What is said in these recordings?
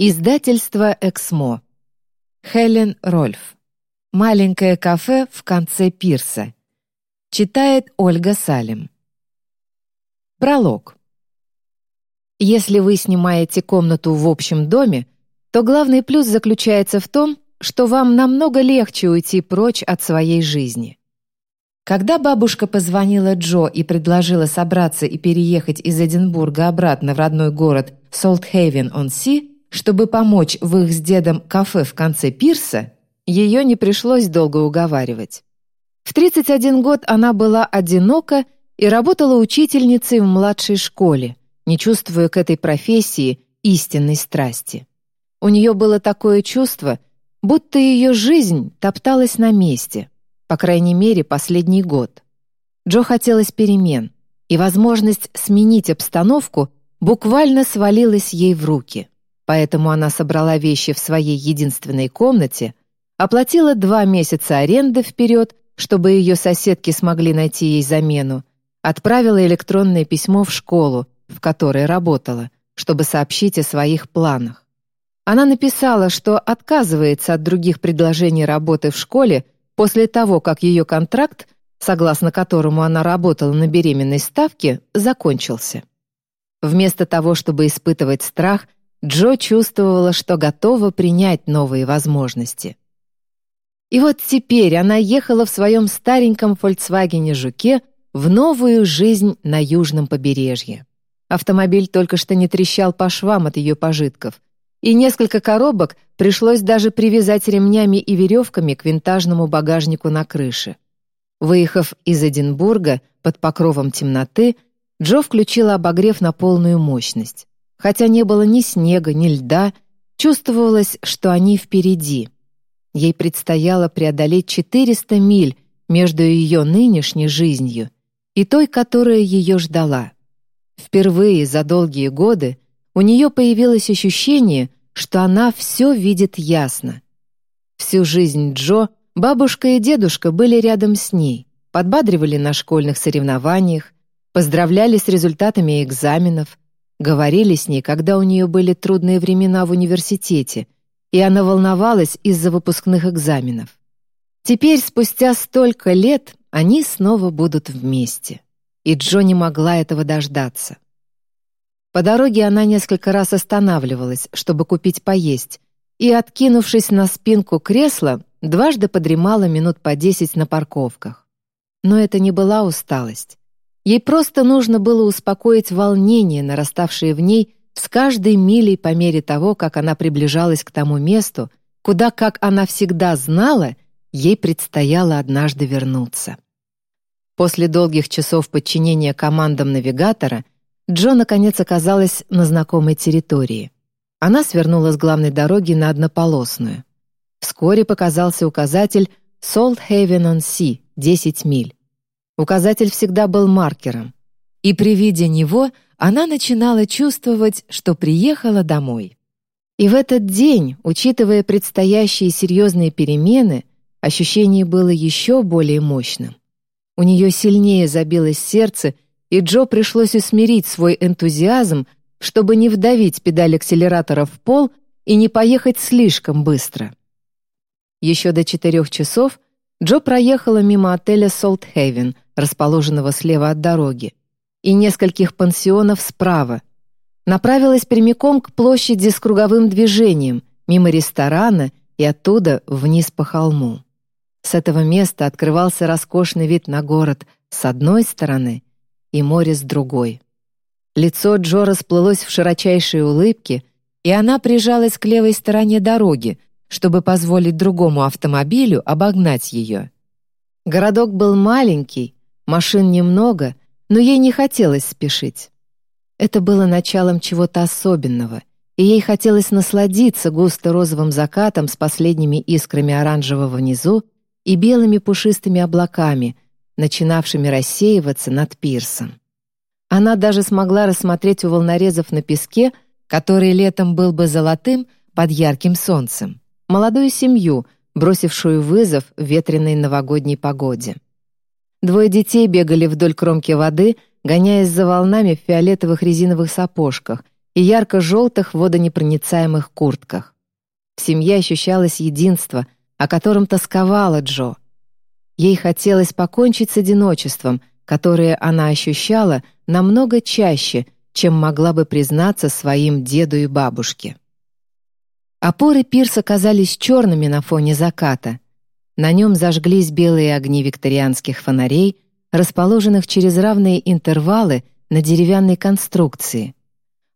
Издательство «Эксмо». Хелен Рольф. «Маленькое кафе в конце пирса». Читает Ольга Салим. Пролог. Если вы снимаете комнату в общем доме, то главный плюс заключается в том, что вам намного легче уйти прочь от своей жизни. Когда бабушка позвонила Джо и предложила собраться и переехать из Эдинбурга обратно в родной город Солтхейвен-он-Си, чтобы помочь в их с дедом кафе в конце пирса, ее не пришлось долго уговаривать. В 31 год она была одинока и работала учительницей в младшей школе, не чувствуя к этой профессии истинной страсти. У нее было такое чувство, будто ее жизнь топталась на месте, по крайней мере, последний год. Джо хотелось перемен, и возможность сменить обстановку буквально свалилась ей в руки. Поэтому она собрала вещи в своей единственной комнате, оплатила два месяца аренды вперед, чтобы ее соседки смогли найти ей замену, отправила электронное письмо в школу, в которой работала, чтобы сообщить о своих планах. Она написала, что отказывается от других предложений работы в школе после того, как ее контракт, согласно которому она работала на беременной ставке, закончился. Вместо того, чтобы испытывать страх – Джо чувствовала, что готова принять новые возможности. И вот теперь она ехала в своем стареньком «Фольксвагене Жуке» в новую жизнь на южном побережье. Автомобиль только что не трещал по швам от ее пожитков, и несколько коробок пришлось даже привязать ремнями и веревками к винтажному багажнику на крыше. Выехав из Эдинбурга под покровом темноты, Джо включила обогрев на полную мощность. Хотя не было ни снега, ни льда, чувствовалось, что они впереди. Ей предстояло преодолеть 400 миль между ее нынешней жизнью и той, которая ее ждала. Впервые за долгие годы у нее появилось ощущение, что она все видит ясно. Всю жизнь Джо бабушка и дедушка были рядом с ней, подбадривали на школьных соревнованиях, поздравляли с результатами экзаменов, Говорили с ней, когда у нее были трудные времена в университете, и она волновалась из-за выпускных экзаменов. Теперь, спустя столько лет, они снова будут вместе. И Джо не могла этого дождаться. По дороге она несколько раз останавливалась, чтобы купить поесть, и, откинувшись на спинку кресла, дважды подремала минут по десять на парковках. Но это не была усталость. Ей просто нужно было успокоить волнение, нараставшее в ней с каждой милей по мере того, как она приближалась к тому месту, куда, как она всегда знала, ей предстояло однажды вернуться. После долгих часов подчинения командам навигатора Джо наконец оказалась на знакомой территории. Она свернула с главной дороги на однополосную. Вскоре показался указатель «Salt Haven on Sea» — 10 миль. Указатель всегда был маркером. И при виде него она начинала чувствовать, что приехала домой. И в этот день, учитывая предстоящие серьезные перемены, ощущение было еще более мощным. У нее сильнее забилось сердце, и Джо пришлось усмирить свой энтузиазм, чтобы не вдавить педаль акселератора в пол и не поехать слишком быстро. Еще до четырех часов Джо проехала мимо отеля «Солтхейвен», расположенного слева от дороги, и нескольких пансионов справа. Направилась прямиком к площади с круговым движением, мимо ресторана и оттуда вниз по холму. С этого места открывался роскошный вид на город с одной стороны и море с другой. Лицо Джо расплылось в широчайшей улыбке, и она прижалась к левой стороне дороги, чтобы позволить другому автомобилю обогнать ее. Городок был маленький, Машин немного, но ей не хотелось спешить. Это было началом чего-то особенного, и ей хотелось насладиться густо-розовым закатом с последними искрами оранжевого внизу и белыми пушистыми облаками, начинавшими рассеиваться над пирсом. Она даже смогла рассмотреть у волнорезов на песке, который летом был бы золотым под ярким солнцем, молодую семью, бросившую вызов ветреной новогодней погоде. Двое детей бегали вдоль кромки воды, гоняясь за волнами в фиолетовых резиновых сапожках, и ярко-желтых водонепроницаемых куртках. В семье ощущалось единство, о котором тосковала Джо. Ей хотелось покончить с одиночеством, которое она ощущала намного чаще, чем могла бы признаться своим деду и бабушке. Опоры пирса казались черными на фоне заката. На нем зажглись белые огни викторианских фонарей, расположенных через равные интервалы на деревянной конструкции.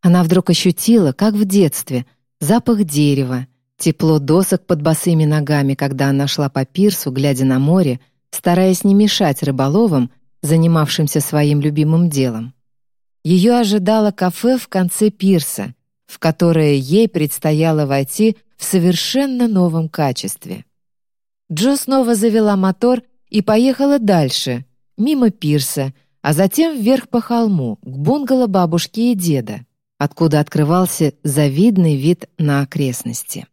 Она вдруг ощутила, как в детстве, запах дерева, тепло досок под босыми ногами, когда она шла по пирсу, глядя на море, стараясь не мешать рыболовам, занимавшимся своим любимым делом. Ее ожидало кафе в конце пирса, в которое ей предстояло войти в совершенно новом качестве. Джо снова завела мотор и поехала дальше, мимо пирса, а затем вверх по холму, к бунгало бабушки и деда, откуда открывался завидный вид на окрестности.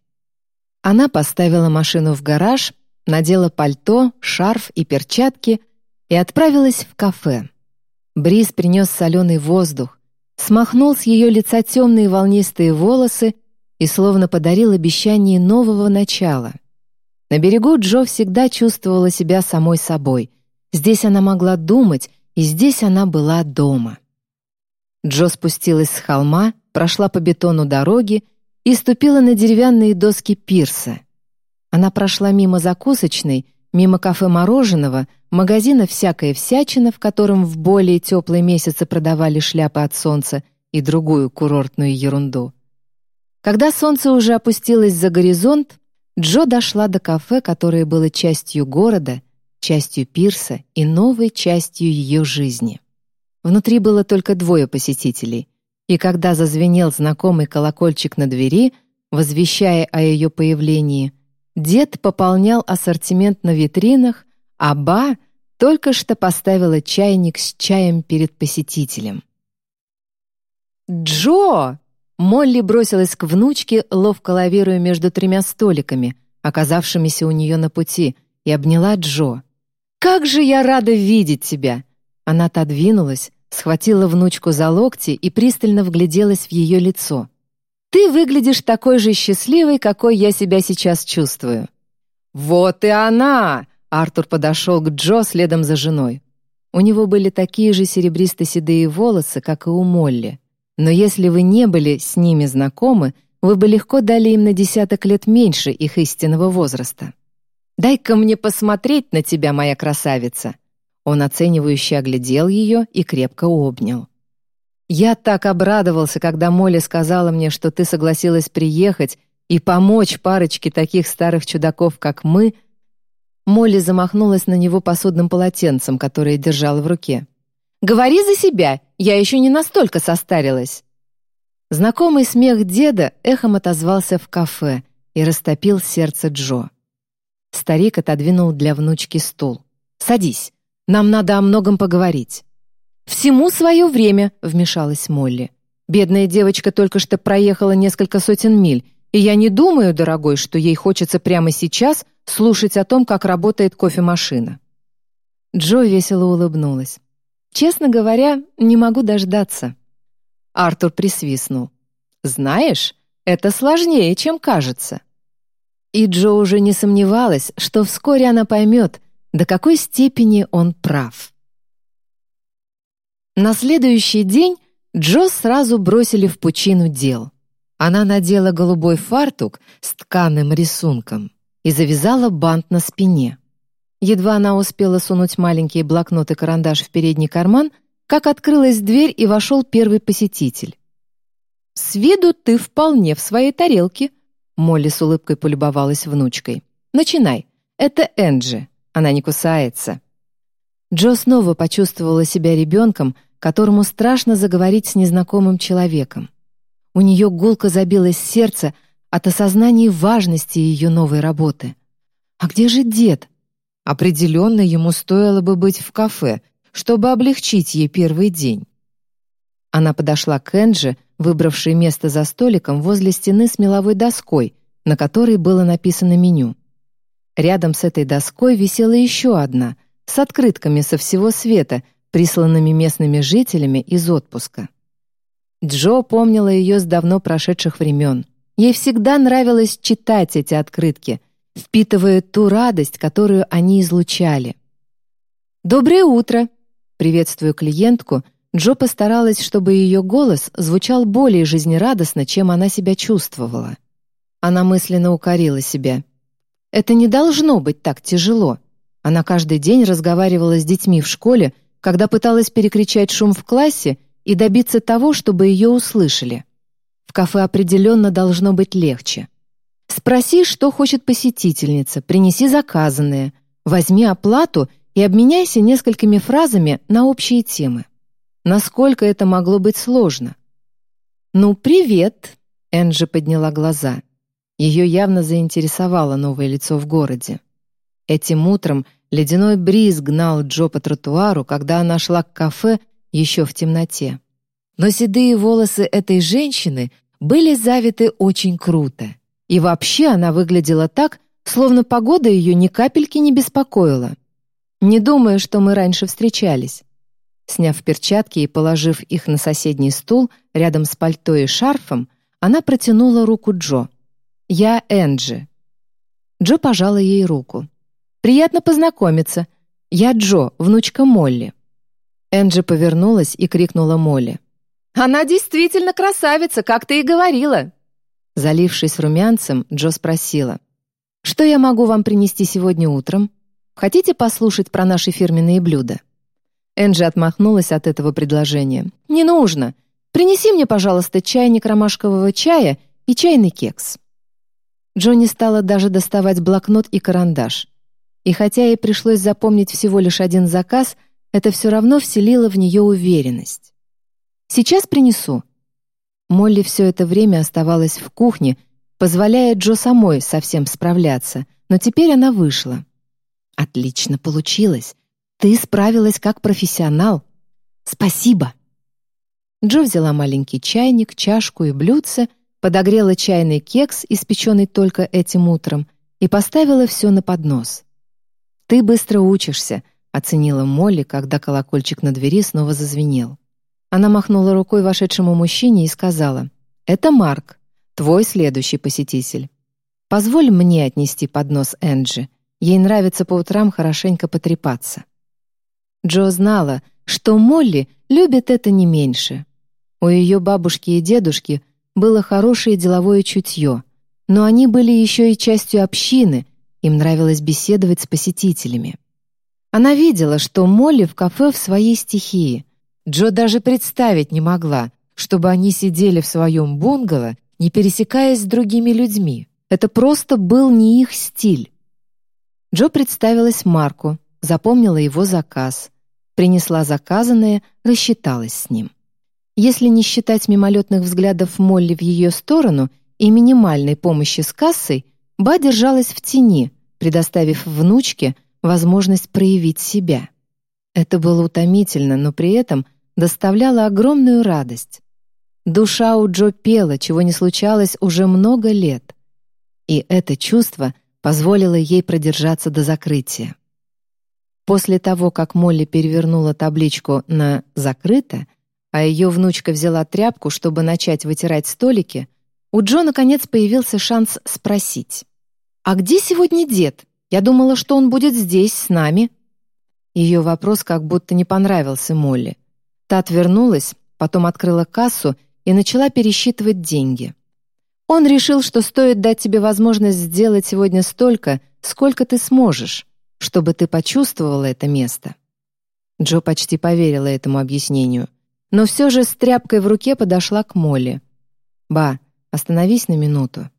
Она поставила машину в гараж, надела пальто, шарф и перчатки и отправилась в кафе. Бриз принес соленый воздух, смахнул с ее лица темные волнистые волосы и словно подарил обещание нового начала. На берегу Джо всегда чувствовала себя самой собой. Здесь она могла думать, и здесь она была дома. Джо спустилась с холма, прошла по бетону дороги и ступила на деревянные доски пирса. Она прошла мимо закусочной, мимо кафе мороженого, магазина «Всякая всячина», в котором в более теплые месяцы продавали шляпы от солнца и другую курортную ерунду. Когда солнце уже опустилось за горизонт, Джо дошла до кафе, которое было частью города, частью пирса и новой частью ее жизни. Внутри было только двое посетителей, и когда зазвенел знакомый колокольчик на двери, возвещая о ее появлении, дед пополнял ассортимент на витринах, а Ба только что поставила чайник с чаем перед посетителем. «Джо!» Молли бросилась к внучке, ловко лавируя между тремя столиками, оказавшимися у нее на пути, и обняла Джо. «Как же я рада видеть тебя!» Она отодвинулась, схватила внучку за локти и пристально вгляделась в ее лицо. «Ты выглядишь такой же счастливой, какой я себя сейчас чувствую». «Вот и она!» Артур подошел к Джо следом за женой. У него были такие же серебристо-седые волосы, как и у Молли. Но если вы не были с ними знакомы, вы бы легко дали им на десяток лет меньше их истинного возраста. «Дай-ка мне посмотреть на тебя, моя красавица!» Он оценивающе оглядел ее и крепко обнял. «Я так обрадовался, когда Молли сказала мне, что ты согласилась приехать и помочь парочке таких старых чудаков, как мы», Молли замахнулась на него посудным полотенцем, которое держала в руке. «Говори за себя, я еще не настолько состарилась». Знакомый смех деда эхом отозвался в кафе и растопил сердце Джо. Старик отодвинул для внучки стул. «Садись, нам надо о многом поговорить». «Всему свое время», — вмешалась Молли. «Бедная девочка только что проехала несколько сотен миль, и я не думаю, дорогой, что ей хочется прямо сейчас слушать о том, как работает кофемашина. Джо весело улыбнулась. «Честно говоря, не могу дождаться». Артур присвистнул. «Знаешь, это сложнее, чем кажется». И Джо уже не сомневалась, что вскоре она поймет, до какой степени он прав. На следующий день Джо сразу бросили в пучину дел. Она надела голубой фартук с тканым рисунком и завязала бант на спине. Едва она успела сунуть маленький блокнот и карандаш в передний карман, как открылась дверь и вошел первый посетитель. «С виду ты вполне в своей тарелке», — Молли с улыбкой полюбовалась внучкой. «Начинай. Это Энджи. Она не кусается». Джо снова почувствовала себя ребенком, которому страшно заговорить с незнакомым человеком. У нее гулко забилось сердце от осознания важности ее новой работы. А где же дед? Определенно ему стоило бы быть в кафе, чтобы облегчить ей первый день. Она подошла к Энджи, выбравшей место за столиком возле стены с меловой доской, на которой было написано меню. Рядом с этой доской висела еще одна, с открытками со всего света, присланными местными жителями из отпуска. Джо помнила ее с давно прошедших времен. Ей всегда нравилось читать эти открытки, впитывая ту радость, которую они излучали. «Доброе утро!» Приветствуя клиентку, Джо постаралась, чтобы ее голос звучал более жизнерадостно, чем она себя чувствовала. Она мысленно укорила себя. «Это не должно быть так тяжело». Она каждый день разговаривала с детьми в школе, когда пыталась перекричать шум в классе и добиться того, чтобы ее услышали. В кафе определенно должно быть легче. Спроси, что хочет посетительница, принеси заказанное, возьми оплату и обменяйся несколькими фразами на общие темы. Насколько это могло быть сложно? «Ну, привет!» — Энджи подняла глаза. Ее явно заинтересовало новое лицо в городе. Этим утром ледяной бриз гнал Джо по тротуару, когда она шла к кафе еще в темноте. Но седые волосы этой женщины были завиты очень круто. И вообще она выглядела так, словно погода ее ни капельки не беспокоила. Не думаю, что мы раньше встречались. Сняв перчатки и положив их на соседний стул рядом с пальто и шарфом, она протянула руку Джо. «Я Энджи». Джо пожала ей руку. «Приятно познакомиться. Я Джо, внучка Молли». Энджи повернулась и крикнула Молли. «Она действительно красавица, как ты и говорила!» Залившись румянцем, Джо спросила. «Что я могу вам принести сегодня утром? Хотите послушать про наши фирменные блюда?» Энджи отмахнулась от этого предложения. «Не нужно. Принеси мне, пожалуйста, чайник ромашкового чая и чайный кекс». Джонни стала даже доставать блокнот и карандаш. И хотя ей пришлось запомнить всего лишь один заказ, это все равно вселило в нее уверенность. «Сейчас принесу». Молли все это время оставалась в кухне, позволяя Джо самой совсем справляться, но теперь она вышла. «Отлично получилось. Ты справилась как профессионал. Спасибо. Джо взяла маленький чайник, чашку и блюдце, подогрела чайный кекс, испеченный только этим утром, и поставила все на поднос. «Ты быстро учишься», — оценила Молли, когда колокольчик на двери снова зазвенел. Она махнула рукой вошедшему мужчине и сказала, «Это Марк, твой следующий посетитель. Позволь мне отнести поднос Энджи. Ей нравится по утрам хорошенько потрепаться». Джо знала, что Молли любит это не меньше. У ее бабушки и дедушки было хорошее деловое чутье, но они были еще и частью общины, им нравилось беседовать с посетителями. Она видела, что Молли в кафе в своей стихии. Джо даже представить не могла, чтобы они сидели в своем бунгало, не пересекаясь с другими людьми. Это просто был не их стиль. Джо представилась Марку, запомнила его заказ, принесла заказанное, рассчиталась с ним. Если не считать мимолетных взглядов Молли в ее сторону и минимальной помощи с кассой, Ба держалась в тени, предоставив внучке возможность проявить себя. Это было утомительно, но при этом доставляло огромную радость. Душа у Джо пела, чего не случалось уже много лет. И это чувство позволило ей продержаться до закрытия. После того, как Молли перевернула табличку на «закрыто», а ее внучка взяла тряпку, чтобы начать вытирать столики, у Джо наконец появился шанс спросить. «А где сегодня дед? Я думала, что он будет здесь, с нами». Ее вопрос как будто не понравился Молли. Та отвернулась, потом открыла кассу и начала пересчитывать деньги. «Он решил, что стоит дать тебе возможность сделать сегодня столько, сколько ты сможешь чтобы ты почувствовала это место». Джо почти поверила этому объяснению, но все же с тряпкой в руке подошла к Молли. «Ба, остановись на минуту.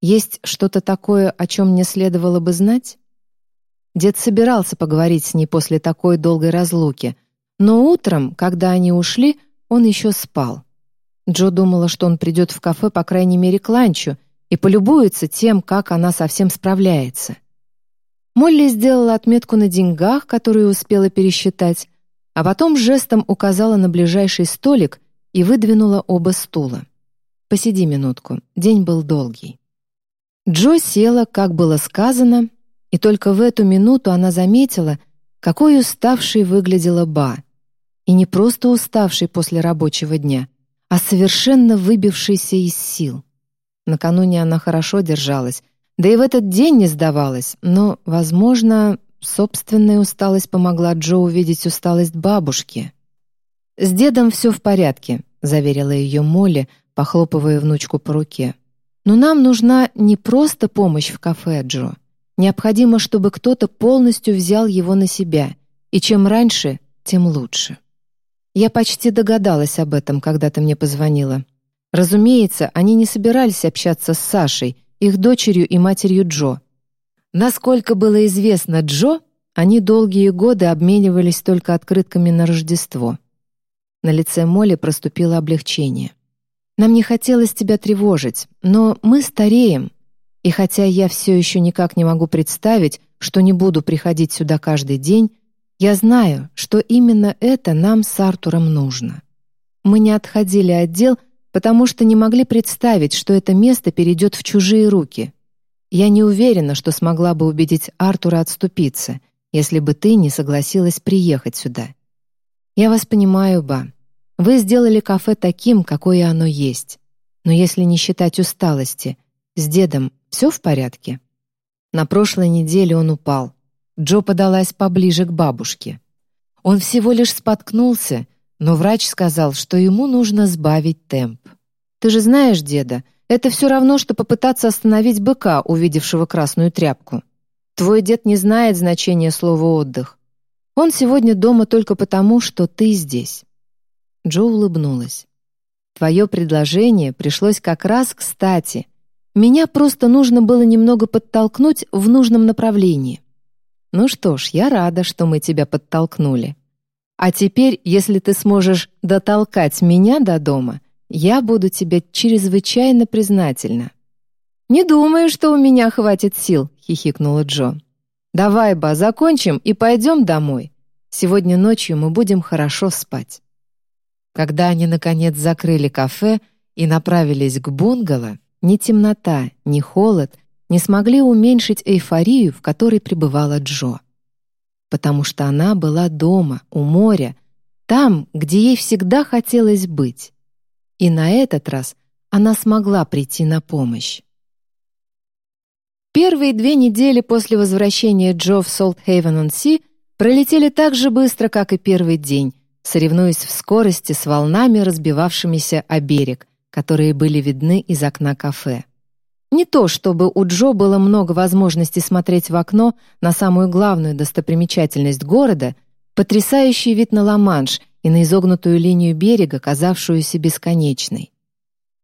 Есть что-то такое, о чем мне следовало бы знать?» Дед собирался поговорить с ней после такой долгой разлуки, но утром, когда они ушли, он еще спал. Джо думала, что он придет в кафе по крайней мере к ланчу и полюбуется тем, как она совсем справляется. Молли сделала отметку на деньгах, которые успела пересчитать, а потом жестом указала на ближайший столик и выдвинула оба стула. «Посиди минутку, день был долгий». Джо села, как было сказано, и только в эту минуту она заметила, какой уставшей выглядела Ба. И не просто уставшей после рабочего дня, а совершенно выбившийся из сил. Накануне она хорошо держалась, да и в этот день не сдавалась, но, возможно, собственная усталость помогла Джо увидеть усталость бабушки. «С дедом все в порядке», — заверила ее Молли, похлопывая внучку по руке. «Но нам нужна не просто помощь в кафе, Джо. Необходимо, чтобы кто-то полностью взял его на себя, и чем раньше, тем лучше». Я почти догадалась об этом, когда ты мне позвонила. Разумеется, они не собирались общаться с Сашей, их дочерью и матерью Джо. Насколько было известно Джо, они долгие годы обменивались только открытками на Рождество. На лице Молли проступило облегчение. «Нам не хотелось тебя тревожить, но мы стареем, и хотя я все еще никак не могу представить, что не буду приходить сюда каждый день, я знаю, что именно это нам с Артуром нужно. Мы не отходили от дел, потому что не могли представить, что это место перейдет в чужие руки. Я не уверена, что смогла бы убедить Артура отступиться, если бы ты не согласилась приехать сюда. Я вас понимаю, Ба. Вы сделали кафе таким, какое оно есть. Но если не считать усталости, с дедом все в порядке? На прошлой неделе он упал. Джо подалась поближе к бабушке. Он всего лишь споткнулся, но врач сказал, что ему нужно сбавить темп. «Ты же знаешь, деда, это все равно, что попытаться остановить быка, увидевшего красную тряпку. Твой дед не знает значения слова «отдых». Он сегодня дома только потому, что ты здесь». Джо улыбнулась. «Твое предложение пришлось как раз кстати. Меня просто нужно было немного подтолкнуть в нужном направлении. Ну что ж, я рада, что мы тебя подтолкнули. А теперь, если ты сможешь дотолкать меня до дома, я буду тебе чрезвычайно признательна». «Не думаю, что у меня хватит сил», — хихикнула Джо. «Давай, Ба, закончим и пойдем домой. Сегодня ночью мы будем хорошо спать». Когда они, наконец, закрыли кафе и направились к бунгало, ни темнота, ни холод не смогли уменьшить эйфорию, в которой пребывала Джо. Потому что она была дома, у моря, там, где ей всегда хотелось быть. И на этот раз она смогла прийти на помощь. Первые две недели после возвращения Джо в Солт-Хейвен-он-Си пролетели так же быстро, как и первый день, соревнуясь в скорости с волнами, разбивавшимися о берег, которые были видны из окна кафе. Не то, чтобы у Джо было много возможностей смотреть в окно на самую главную достопримечательность города, потрясающий вид на Ла-Манш и на изогнутую линию берега, казавшуюся бесконечной.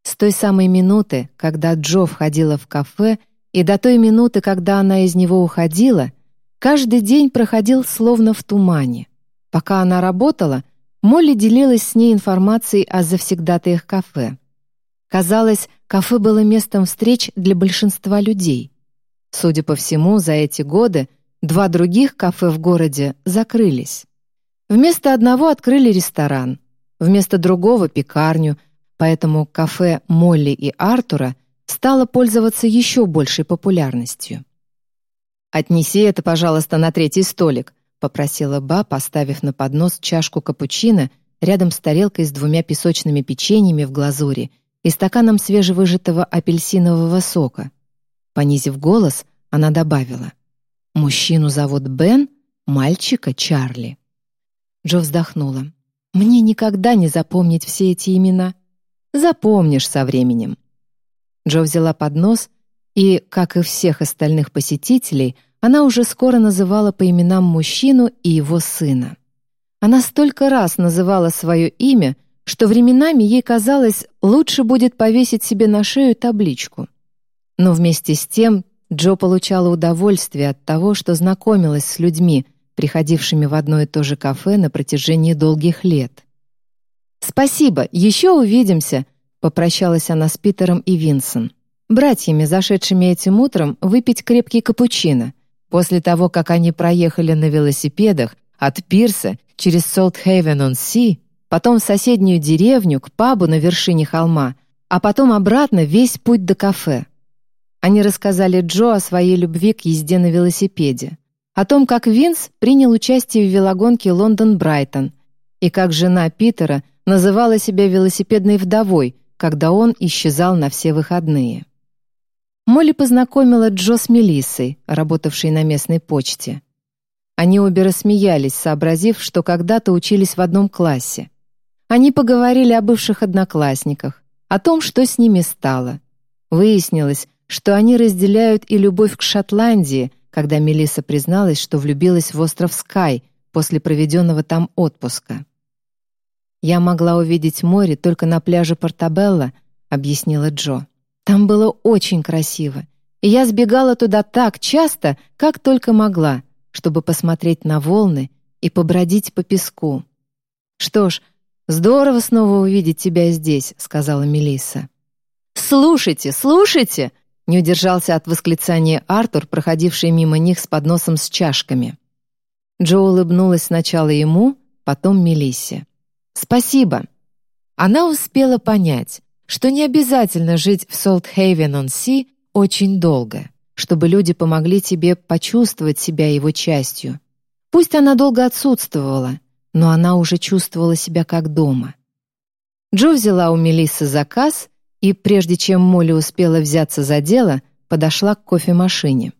С той самой минуты, когда Джо входила в кафе, и до той минуты, когда она из него уходила, каждый день проходил словно в тумане. Пока она работала, Молли делилась с ней информацией о завсегдатаях кафе. Казалось, кафе было местом встреч для большинства людей. Судя по всему, за эти годы два других кафе в городе закрылись. Вместо одного открыли ресторан, вместо другого — пекарню, поэтому кафе Молли и Артура стало пользоваться еще большей популярностью. «Отнеси это, пожалуйста, на третий столик», — попросила Ба, поставив на поднос чашку капучино рядом с тарелкой с двумя песочными печеньями в глазури — и стаканом свежевыжатого апельсинового сока. Понизив голос, она добавила. «Мужчину зовут Бен, мальчика — Чарли». Джо вздохнула. «Мне никогда не запомнить все эти имена. Запомнишь со временем». Джо взяла поднос, и, как и всех остальных посетителей, она уже скоро называла по именам мужчину и его сына. Она столько раз называла свое имя, что временами ей казалось, лучше будет повесить себе на шею табличку. Но вместе с тем Джо получала удовольствие от того, что знакомилась с людьми, приходившими в одно и то же кафе на протяжении долгих лет. «Спасибо, еще увидимся», — попрощалась она с Питером и Винсон, братьями, зашедшими этим утром выпить крепкий капучино, после того, как они проехали на велосипедах от пирса через Солт-Хейвен-он-Си потом в соседнюю деревню, к пабу на вершине холма, а потом обратно весь путь до кафе. Они рассказали Джо о своей любви к езде на велосипеде, о том, как Винс принял участие в велогонке Лондон-Брайтон и как жена Питера называла себя велосипедной вдовой, когда он исчезал на все выходные. Молли познакомила Джо с Мелиссой, работавшей на местной почте. Они обе рассмеялись, сообразив, что когда-то учились в одном классе. Они поговорили о бывших одноклассниках, о том, что с ними стало. Выяснилось, что они разделяют и любовь к Шотландии, когда Мелисса призналась, что влюбилась в остров Скай после проведенного там отпуска. «Я могла увидеть море только на пляже Портабелла», — объяснила Джо. «Там было очень красиво, и я сбегала туда так часто, как только могла, чтобы посмотреть на волны и побродить по песку. Что ж, здорово снова увидеть тебя здесь», — сказала Мелисса. «Слушайте, слушайте!» — не удержался от восклицания Артур, проходивший мимо них с подносом с чашками. Джо улыбнулась сначала ему, потом Мелиссе. «Спасибо». Она успела понять, что не обязательно жить в Солт-Хейвен-он-Си очень долго, чтобы люди помогли тебе почувствовать себя его частью. Пусть она долго отсутствовала, но она уже чувствовала себя как дома. Джо взяла у Мелиссы заказ и, прежде чем Молли успела взяться за дело, подошла к кофемашине.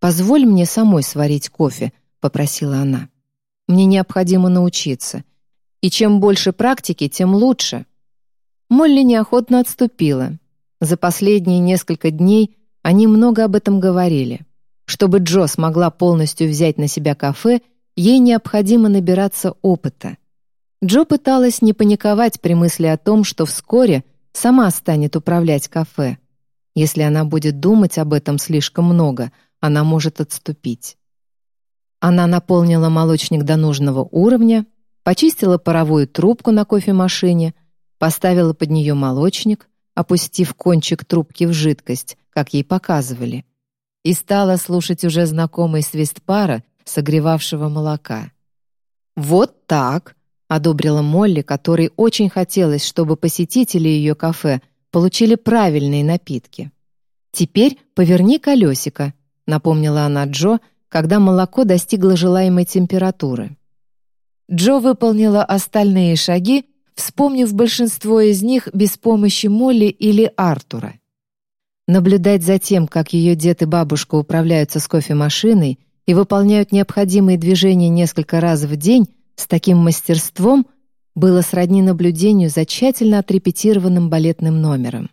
«Позволь мне самой сварить кофе», — попросила она. «Мне необходимо научиться. И чем больше практики, тем лучше. Молли неохотно отступила. За последние несколько дней они много об этом говорили. Чтобы Джо смогла полностью взять на себя кафе, ей необходимо набираться опыта. Джо пыталась не паниковать при мысли о том, что вскоре сама станет управлять кафе. Если она будет думать об этом слишком много, она может отступить. Она наполнила молочник до нужного уровня, почистила паровую трубку на кофемашине, поставила под нее молочник, опустив кончик трубки в жидкость, как ей показывали, и стала слушать уже знакомый свист пара, согревавшего молока. «Вот так!» — одобрила Молли, которой очень хотелось, чтобы посетители ее кафе получили правильные напитки. «Теперь поверни колесико», — напомнила она Джо, когда молоко достигло желаемой температуры. Джо выполнила остальные шаги, вспомнив большинство из них без помощи Молли или Артура. Наблюдать за тем, как ее дед и бабушка управляются с кофемашиной и выполняют необходимые движения несколько раз в день с таким мастерством, было сродни наблюдению за тщательно отрепетированным балетным номером.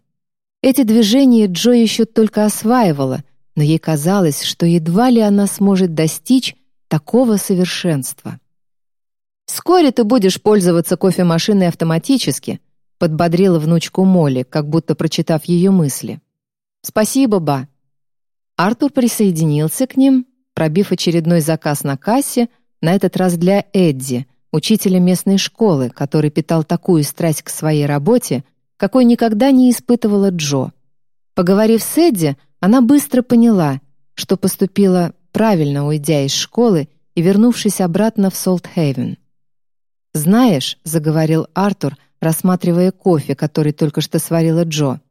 Эти движения Джо еще только осваивала, но ей казалось, что едва ли она сможет достичь такого совершенства. «Вскоре ты будешь пользоваться кофемашиной автоматически», подбодрила внучку Молли, как будто прочитав ее мысли. «Спасибо, ба». Артур присоединился к ним, пробив очередной заказ на кассе, на этот раз для Эдди, учителя местной школы, который питал такую страсть к своей работе, какой никогда не испытывала Джо. Поговорив с Эдди, она быстро поняла, что поступила правильно, уйдя из школы и вернувшись обратно в Солт-Хейвен. «Знаешь», — заговорил Артур, рассматривая кофе, который только что сварила Джо,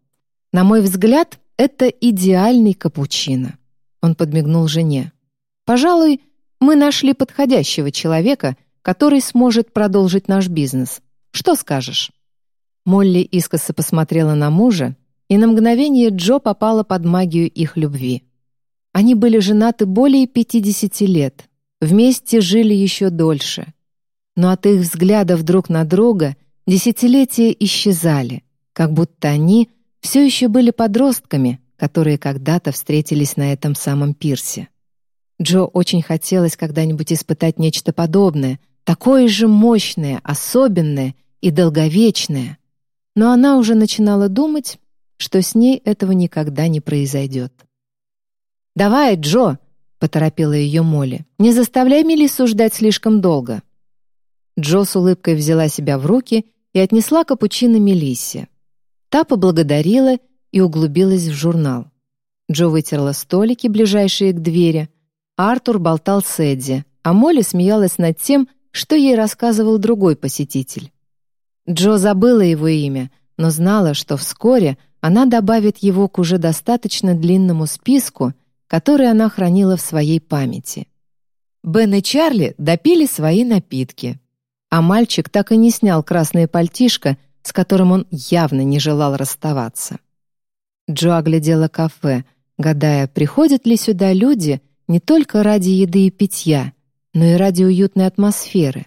«на мой взгляд, это идеальный капучино». Он подмигнул жене. «Пожалуй, мы нашли подходящего человека, который сможет продолжить наш бизнес. Что скажешь?» Молли искоса посмотрела на мужа, и на мгновение Джо попала под магию их любви. Они были женаты более 50 лет, вместе жили еще дольше но от их взглядов друг на друга десятилетия исчезали, как будто они все еще были подростками, которые когда-то встретились на этом самом пирсе. Джо очень хотелось когда-нибудь испытать нечто подобное, такое же мощное, особенное и долговечное, но она уже начинала думать, что с ней этого никогда не произойдет. «Давай, Джо!» — поторопила ее Молли. «Не заставляй Мелиссу ждать слишком долго». Джо с улыбкой взяла себя в руки и отнесла капучино Мелиссе. Та поблагодарила и углубилась в журнал. Джо вытерла столики, ближайшие к двери. Артур болтал с Эдди, а Молли смеялась над тем, что ей рассказывал другой посетитель. Джо забыла его имя, но знала, что вскоре она добавит его к уже достаточно длинному списку, который она хранила в своей памяти. Бен и Чарли допили свои напитки. а мальчик так и не снял красное пальтишко, с которым он явно не желал расставаться. Джо оглядела кафе, гадая, приходят ли сюда люди не только ради еды и питья, но и ради уютной атмосферы.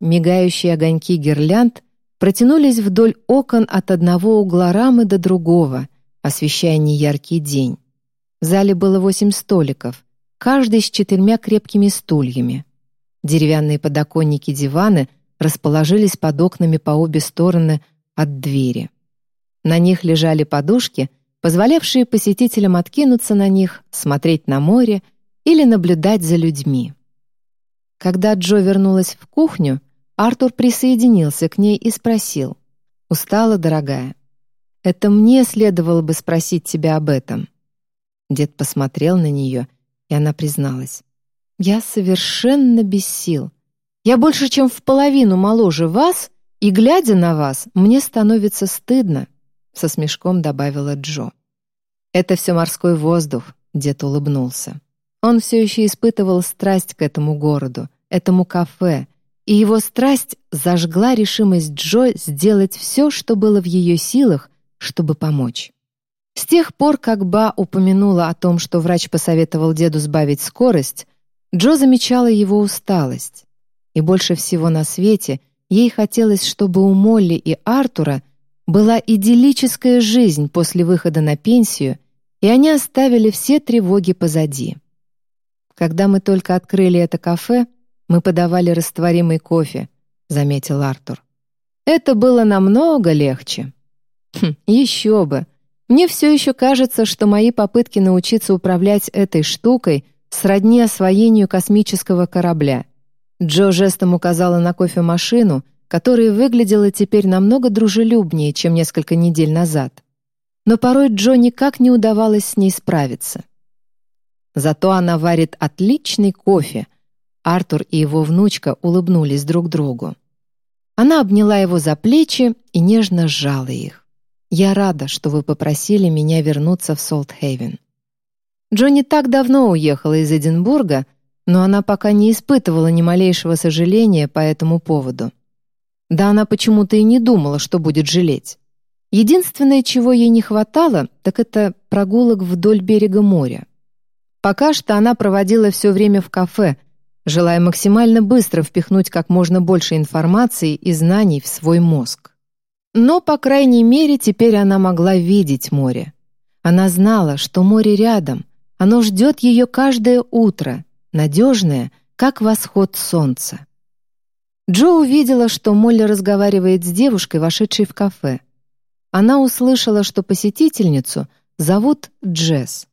Мигающие огоньки гирлянд протянулись вдоль окон от одного угла рамы до другого, освещая неяркий день. В зале было восемь столиков, каждый с четырьмя крепкими стульями. Деревянные подоконники диваны расположились под окнами по обе стороны от двери. На них лежали подушки, позволявшие посетителям откинуться на них, смотреть на море или наблюдать за людьми. Когда Джо вернулась в кухню, Артур присоединился к ней и спросил. «Устала, дорогая?» «Это мне следовало бы спросить тебя об этом». Дед посмотрел на нее, и она призналась. «Я совершенно без сил. Я больше, чем в половину моложе вас, и, глядя на вас, мне становится стыдно», со смешком добавила Джо. «Это все морской воздух», — дед улыбнулся. Он все еще испытывал страсть к этому городу, этому кафе, и его страсть зажгла решимость Джо сделать все, что было в ее силах, чтобы помочь. С тех пор, как Ба упомянула о том, что врач посоветовал деду сбавить скорость, Джо замечала его усталость. И больше всего на свете ей хотелось, чтобы у Молли и Артура была идиллическая жизнь после выхода на пенсию, и они оставили все тревоги позади. Когда мы только открыли это кафе, мы подавали растворимый кофе, заметил Артур. Это было намного легче. Хм, еще бы. Мне все еще кажется, что мои попытки научиться управлять этой штукой сродни освоению космического корабля. Джо жестом указала на кофемашину, которая выглядела теперь намного дружелюбнее, чем несколько недель назад. Но порой Джо никак не удавалось с ней справиться. Зато она варит отличный кофе. Артур и его внучка улыбнулись друг другу. Она обняла его за плечи и нежно сжала их. «Я рада, что вы попросили меня вернуться в Солтхейвен». Джонни так давно уехала из Эдинбурга, но она пока не испытывала ни малейшего сожаления по этому поводу. Да она почему-то и не думала, что будет жалеть. Единственное, чего ей не хватало, так это прогулок вдоль берега моря. Пока что она проводила все время в кафе, желая максимально быстро впихнуть как можно больше информации и знаний в свой мозг. Но, по крайней мере, теперь она могла видеть море. Она знала, что море рядом, оно ждет ее каждое утро, надежное, как восход солнца. Джо увидела, что Молли разговаривает с девушкой, вошедшей в кафе. Она услышала, что посетительницу зовут Джесс.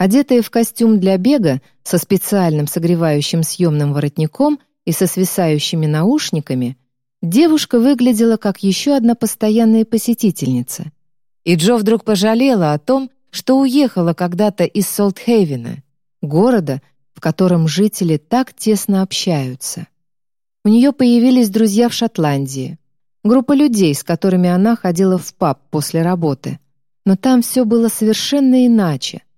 Одетая в костюм для бега со специальным согревающим съемным воротником и со свисающими наушниками, девушка выглядела как еще одна постоянная посетительница. И Джо вдруг пожалела о том, что уехала когда-то из Солтхейвена, города, в котором жители так тесно общаются. У нее появились друзья в Шотландии, группа людей, с которыми она ходила в паб после работы. Но там все было совершенно иначе —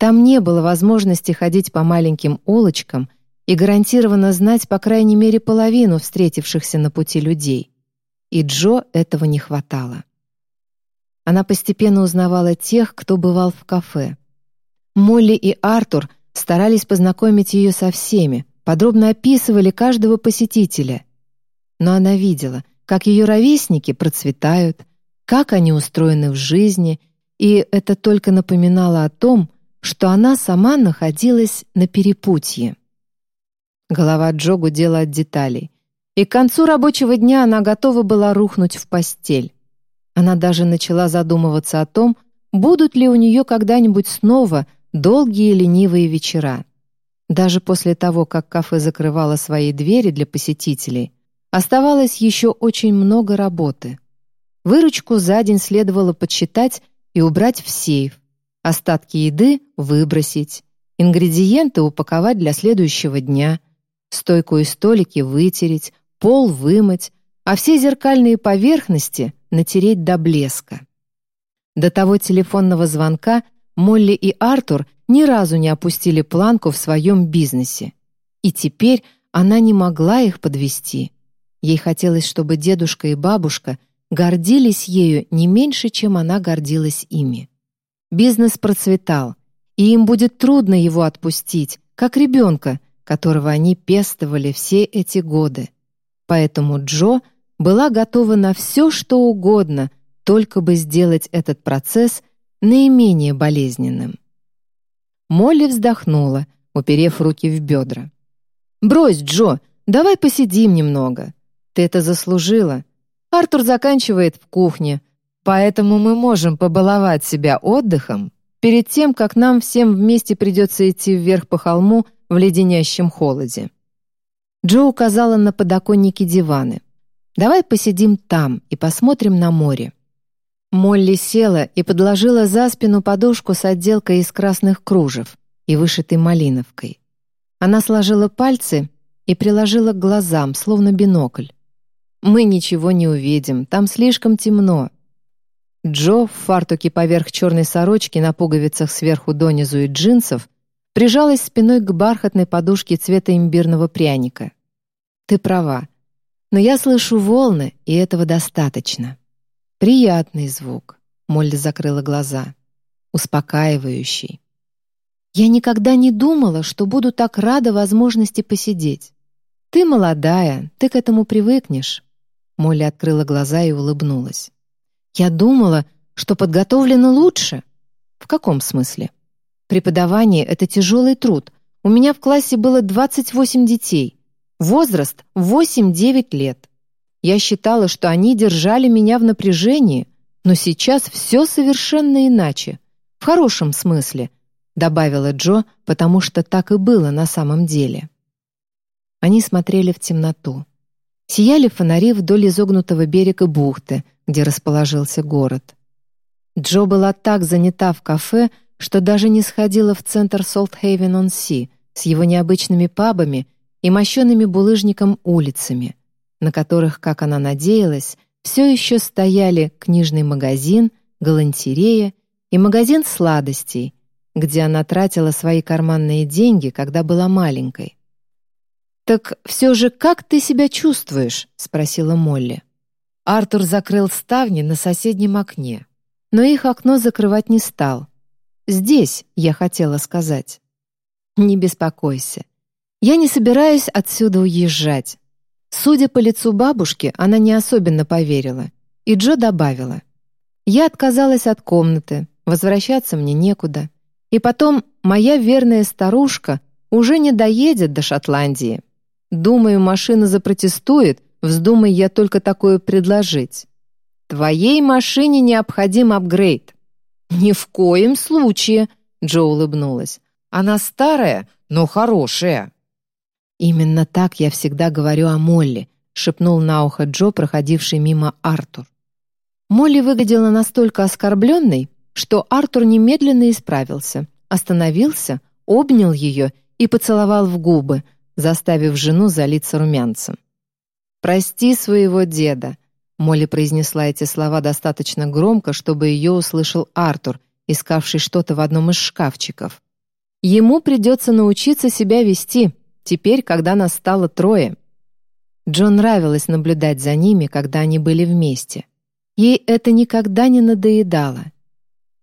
там не было возможности ходить по маленьким улочкам и гарантированно знать по крайней мере половину встретившихся на пути людей. И Джо этого не хватало. Она постепенно узнавала тех, кто бывал в кафе. Молли и Артур старались познакомить ее со всеми, подробно описывали каждого посетителя. Но она видела, как ее ровесники процветают, как они устроены в жизни, и это только напоминало о том, что она сама находилась на перепутье. Голова Джо гудела от деталей, и к концу рабочего дня она готова была рухнуть в постель. Она даже начала задумываться о том, будут ли у нее когда-нибудь снова долгие ленивые вечера. Даже после того, как кафе закрывало свои двери для посетителей, оставалось еще очень много работы. Выручку за день следовало подсчитать и убрать в сейф, Остатки еды выбросить, ингредиенты упаковать для следующего дня, стойку и столики вытереть, пол вымыть, а все зеркальные поверхности натереть до блеска. До того телефонного звонка Молли и Артур ни разу не опустили планку в своем бизнесе. И теперь она не могла их подвести. Ей хотелось, чтобы дедушка и бабушка гордились ею не меньше, чем она гордилась ими. Бизнес процветал, и им будет трудно его отпустить, как ребенка, которого они пестовали все эти годы. Поэтому Джо была готова на все, что угодно, только бы сделать этот процесс наименее болезненным. Молли вздохнула, уперев руки в бедра. «Брось, Джо, давай посидим немного. Ты это заслужила. Артур заканчивает в кухне, поэтому мы можем побаловать себя отдыхом перед тем, как нам всем вместе придется идти вверх по холму в леденящем холоде». Джо указала на подоконники диваны. «Давай посидим там и посмотрим на море». Молли села и подложила за спину подушку с отделкой из красных кружев и вышитой малиновкой. Она сложила пальцы и приложила к глазам, словно бинокль. «Мы ничего не увидим, там слишком темно». Джо в фартуке поверх черной сорочки на пуговицах сверху донизу и джинсов прижалась спиной к бархатной подушке цвета имбирного пряника. «Ты права. Но я слышу волны, и этого достаточно». Приятный звук. Молли закрыла глаза. Успокаивающий. Я никогда не думала, что буду так рада возможности посидеть. Ты молодая, ты к этому привыкнешь. Молли открыла глаза и улыбнулась. Я думала, что подготовлена лучше. В каком смысле? Преподавание — это тяжелый труд. У меня в классе было 28 детей. Возраст — 8-9 лет. Я считала, что они держали меня в напряжении, но сейчас все совершенно иначе. В хорошем смысле, добавила Джо, потому что так и было на самом деле. Они смотрели в темноту. Сияли фонари вдоль изогнутого берега бухты, где расположился город. Джо была так занята в кафе, что даже не сходила в центр Солтхейвен-он-Си с его необычными пабами и мощенными булыжником улицами — на которых, как она надеялась, все еще стояли книжный магазин, галантерея и магазин сладостей, где она тратила свои карманные деньги, когда была маленькой. «Так все же как ты себя чувствуешь?» — спросила Молли. Артур закрыл ставни на соседнем окне, но их окно закрывать не стал. «Здесь», — я хотела сказать. «Не беспокойся. Я не собираюсь отсюда уезжать. Судя по лицу бабушки, она не особенно поверила. И Джо добавила. «Я отказалась от комнаты, возвращаться мне некуда. И потом моя верная старушка уже не доедет до Шотландии. Думаю, машина запротестует, вздумай я только такое предложить. Твоей машине необходим апгрейд». «Ни в коем случае», — Джо улыбнулась. «Она старая, но хорошая». «Именно так я всегда говорю о Молли», — шепнул на ухо Джо, проходивший мимо Артур. Молли выглядела настолько оскорбленной, что Артур немедленно исправился, остановился, обнял ее и поцеловал в губы, заставив жену залиться румянцем. «Прости своего деда», — Молли произнесла эти слова достаточно громко, чтобы ее услышал Артур, искавший что-то в одном из шкафчиков. «Ему придется научиться себя вести, теперь, когда нас стало трое. Джон нравилось наблюдать за ними, когда они были вместе. Ей это никогда не надоедало.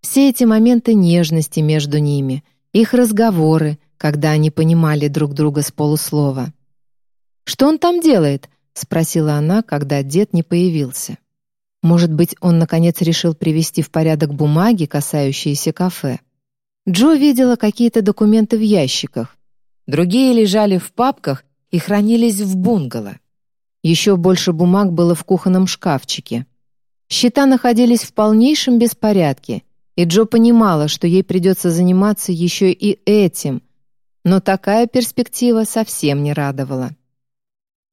Все эти моменты нежности между ними, их разговоры, когда они понимали друг друга с полуслова. «Что он там делает?» — спросила она, когда дед не появился. Может быть, он, наконец, решил привести в порядок бумаги, касающиеся кафе. Джо видела какие-то документы в ящиках, Другие лежали в папках и хранились в бунгало. Еще больше бумаг было в кухонном шкафчике. Счета находились в полнейшем беспорядке, и Джо понимала, что ей придется заниматься еще и этим, но такая перспектива совсем не радовала.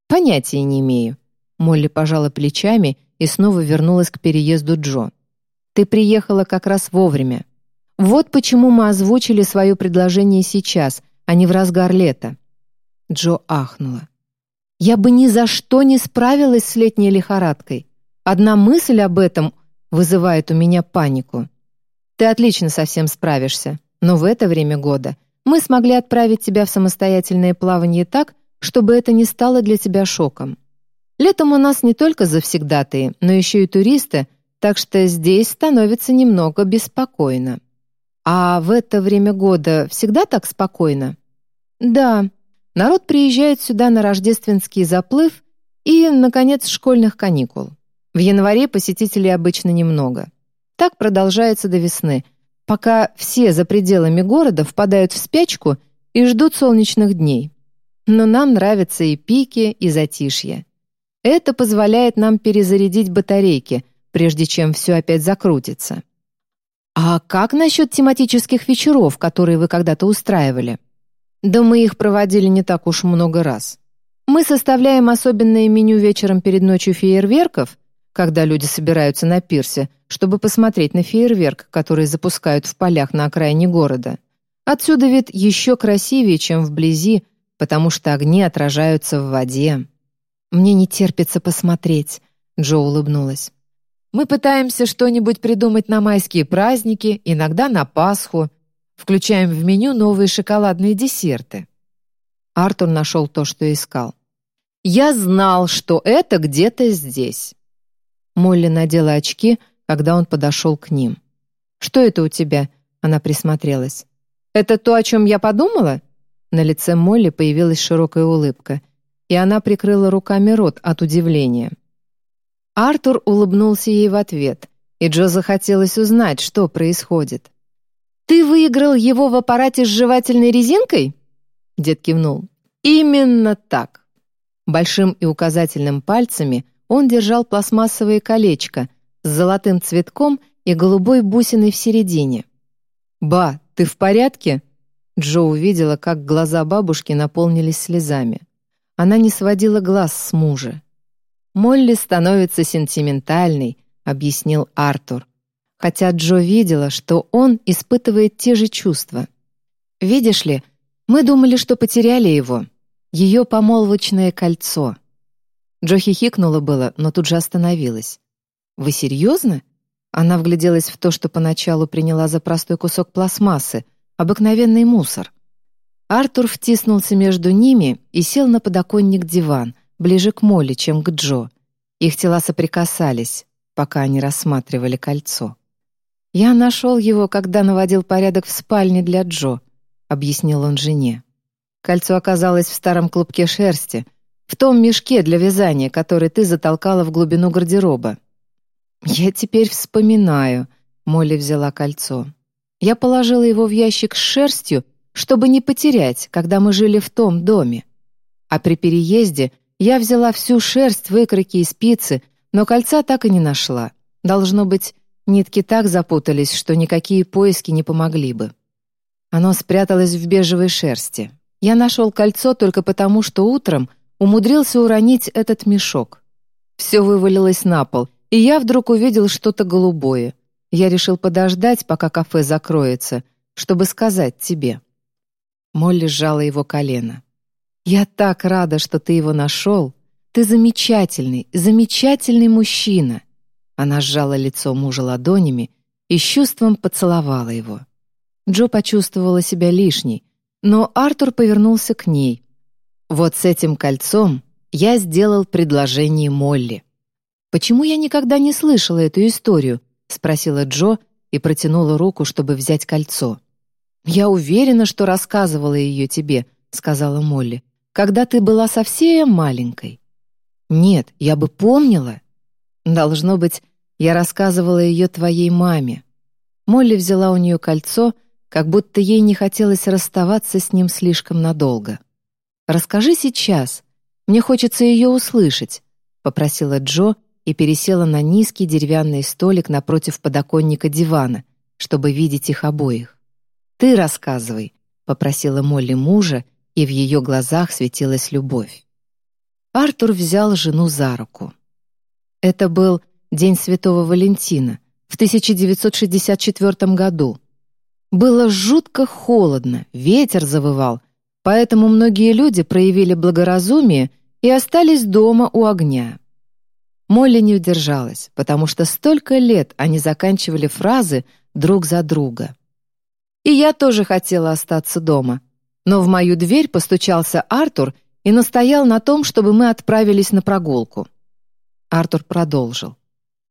«Понятия не имею», — Молли пожала плечами и снова вернулась к переезду Джо. «Ты приехала как раз вовремя. Вот почему мы озвучили свое предложение сейчас — а не в разгар лета. Джо ахнула. «Я бы ни за что не справилась с летней лихорадкой. Одна мысль об этом вызывает у меня панику. Ты отлично со всем справишься, но в это время года мы смогли отправить тебя в самостоятельное плавание так, чтобы это не стало для тебя шоком. Летом у нас не только завсегдатые, но еще и туристы, так что здесь становится немного беспокойно. А в это время года всегда так спокойно? Да, народ приезжает сюда на рождественский заплыв и, наконец, школьных каникул. В январе посетителей обычно немного. Так продолжается до весны, пока все за пределами города впадают в спячку и ждут солнечных дней. Но нам нравятся и пики, и затишье. Это позволяет нам перезарядить батарейки, прежде чем все опять закрутится. А как насчет тематических вечеров, которые вы когда-то устраивали? Да мы их проводили не так уж много раз. Мы составляем особенное меню вечером перед ночью фейерверков, когда люди собираются на пирсе, чтобы посмотреть на фейерверк, который запускают в полях на окраине города. Отсюда вид еще красивее, чем вблизи, потому что огни отражаются в воде. «Мне не терпится посмотреть», — Джо улыбнулась. «Мы пытаемся что-нибудь придумать на майские праздники, иногда на Пасху. Включаем в меню новые шоколадные десерты». Артур нашел то, что искал. «Я знал, что это где-то здесь». Молли надела очки, когда он подошел к ним. «Что это у тебя?» — она присмотрелась. «Это то, о чем я подумала?» На лице Молли появилась широкая улыбка, и она прикрыла руками рот от удивления. Артур улыбнулся ей в ответ, и Джо захотелось узнать, что происходит. «Ты выиграл его в аппарате с жевательной резинкой?» Дед кивнул. «Именно так». Большим и указательным пальцами он держал пластмассовое колечко с золотым цветком и голубой бусиной в середине. «Ба, ты в порядке?» Джо увидела, как глаза бабушки наполнились слезами. Она не сводила глаз с мужа. «Молли становится сентиментальной», — объяснил Артур. Хотя Джо видела, что он испытывает те же чувства. «Видишь ли, мы думали, что потеряли его. Ее помолвочное кольцо». Джо хихикнула было, но тут же остановилась. «Вы серьезно?» Она вгляделась в то, что поначалу приняла за простой кусок пластмассы, Обыкновенный мусор. Артур втиснулся между ними и сел на подоконник диван, ближе к Молли, чем к Джо. Их тела соприкасались, пока они рассматривали кольцо. «Я нашел его, когда наводил порядок в спальне для Джо», — объяснил он жене. Кольцо оказалось в старом клубке шерсти, в том мешке для вязания, который ты затолкала в глубину гардероба. «Я теперь вспоминаю», — Молли взяла кольцо. Я положила его в ящик с шерстью, чтобы не потерять, когда мы жили в том доме. А при переезде я взяла всю шерсть, выкройки и спицы, но кольца так и не нашла. Должно быть, нитки так запутались, что никакие поиски не помогли бы. Оно спряталось в бежевой шерсти. Я нашел кольцо только потому, что утром умудрился уронить этот мешок. Все вывалилось на пол, и я вдруг увидел что-то голубое — я решил подождать, пока кафе закроется, чтобы сказать тебе». Молли сжала его колено. «Я так рада, что ты его нашел. Ты замечательный, замечательный мужчина». Она сжала лицо мужа ладонями и с чувством поцеловала его. Джо почувствовала себя лишней, но Артур повернулся к ней. «Вот с этим кольцом я сделал предложение Молли. Почему я никогда не слышала эту историю?» — спросила Джо и протянула руку, чтобы взять кольцо. «Я уверена, что рассказывала ее тебе», — сказала Молли, «когда ты была совсем маленькой». «Нет, я бы помнила». «Должно быть, я рассказывала ее твоей маме». Молли взяла у нее кольцо, как будто ей не хотелось расставаться с ним слишком надолго. «Расскажи сейчас. Мне хочется ее услышать», — попросила Джо, и пересела на низкий деревянный столик напротив подоконника дивана, чтобы видеть их обоих. «Ты рассказывай», — попросила Молли мужа, и в ее глазах светилась любовь. Артур взял жену за руку. Это был День Святого Валентина в 1964 году. Было жутко холодно, ветер завывал, поэтому многие люди проявили благоразумие и остались дома у огня. Молли не удержалась, потому что столько лет они заканчивали фразы друг за друга. И я тоже хотела остаться дома. Но в мою дверь постучался Артур и настоял на том, чтобы мы отправились на прогулку. Артур продолжил.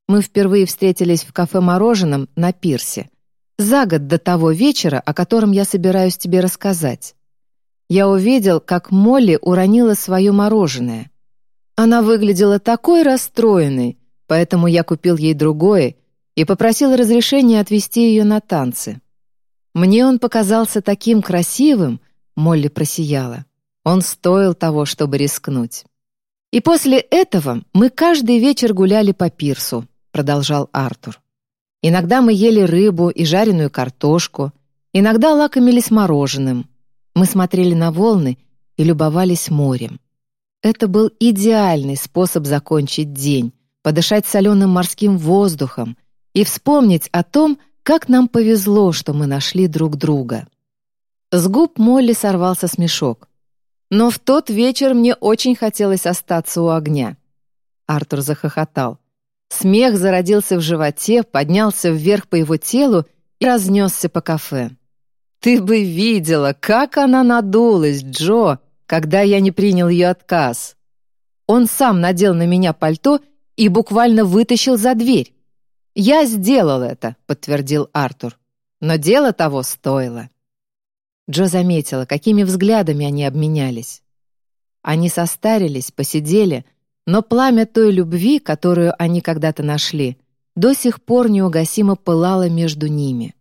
Мы впервые встретились в кафе-мороженом на пирсе, за год до того вечера, о котором я собираюсь тебе рассказать. Я увидел, как Молли уронила свое мороженое. Она выглядела такой расстроенной, поэтому я купил ей другое и попросил разрешения отвезти ее на танцы. Мне он показался таким красивым, Молли просияла. Он стоил того, чтобы рискнуть. И после этого мы каждый вечер гуляли по пирсу, продолжал Артур. Иногда мы ели рыбу и жареную картошку, иногда лакомились мороженым. Мы смотрели на волны и любовались морем. Это был идеальный способ закончить день, подышать соленым морским воздухом и вспомнить о том, как нам повезло, что мы нашли друг друга. С губ Молли сорвался смешок. Но в тот вечер мне очень хотелось остаться у огня. Артур захохотал. Смех зародился в животе, поднялся вверх по его телу и разнесся по кафе. «Ты бы видела, как она надулась, Джо, когда я не принял ее отказ. Он сам надел на меня пальто и буквально вытащил за дверь. «Я сделал это», — подтвердил Артур. «Но дело того стоило». Джо заметила, какими взглядами они обменялись. Они состарились, посидели, но пламя той любви, которую они когда-то нашли, до сих пор неугасимо пылало между ними.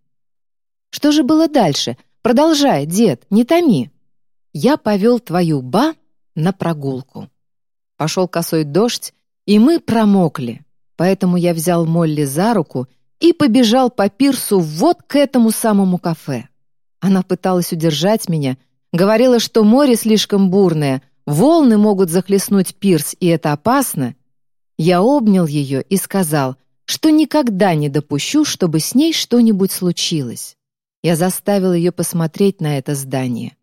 «Что же было дальше? Продолжай, дед, не томи!» «Я повел твою ба на прогулку». Пошел косой дождь, и мы промокли, поэтому я взял Молли за руку и побежал по пирсу вот к этому самому кафе. Она пыталась удержать меня, говорила, что море слишком бурное — Волны могут захлестнуть пирс, и это опасно. Я обнял ее и сказал, что никогда не допущу, чтобы с ней что-нибудь случилось. Я заставил ее посмотреть на это здание.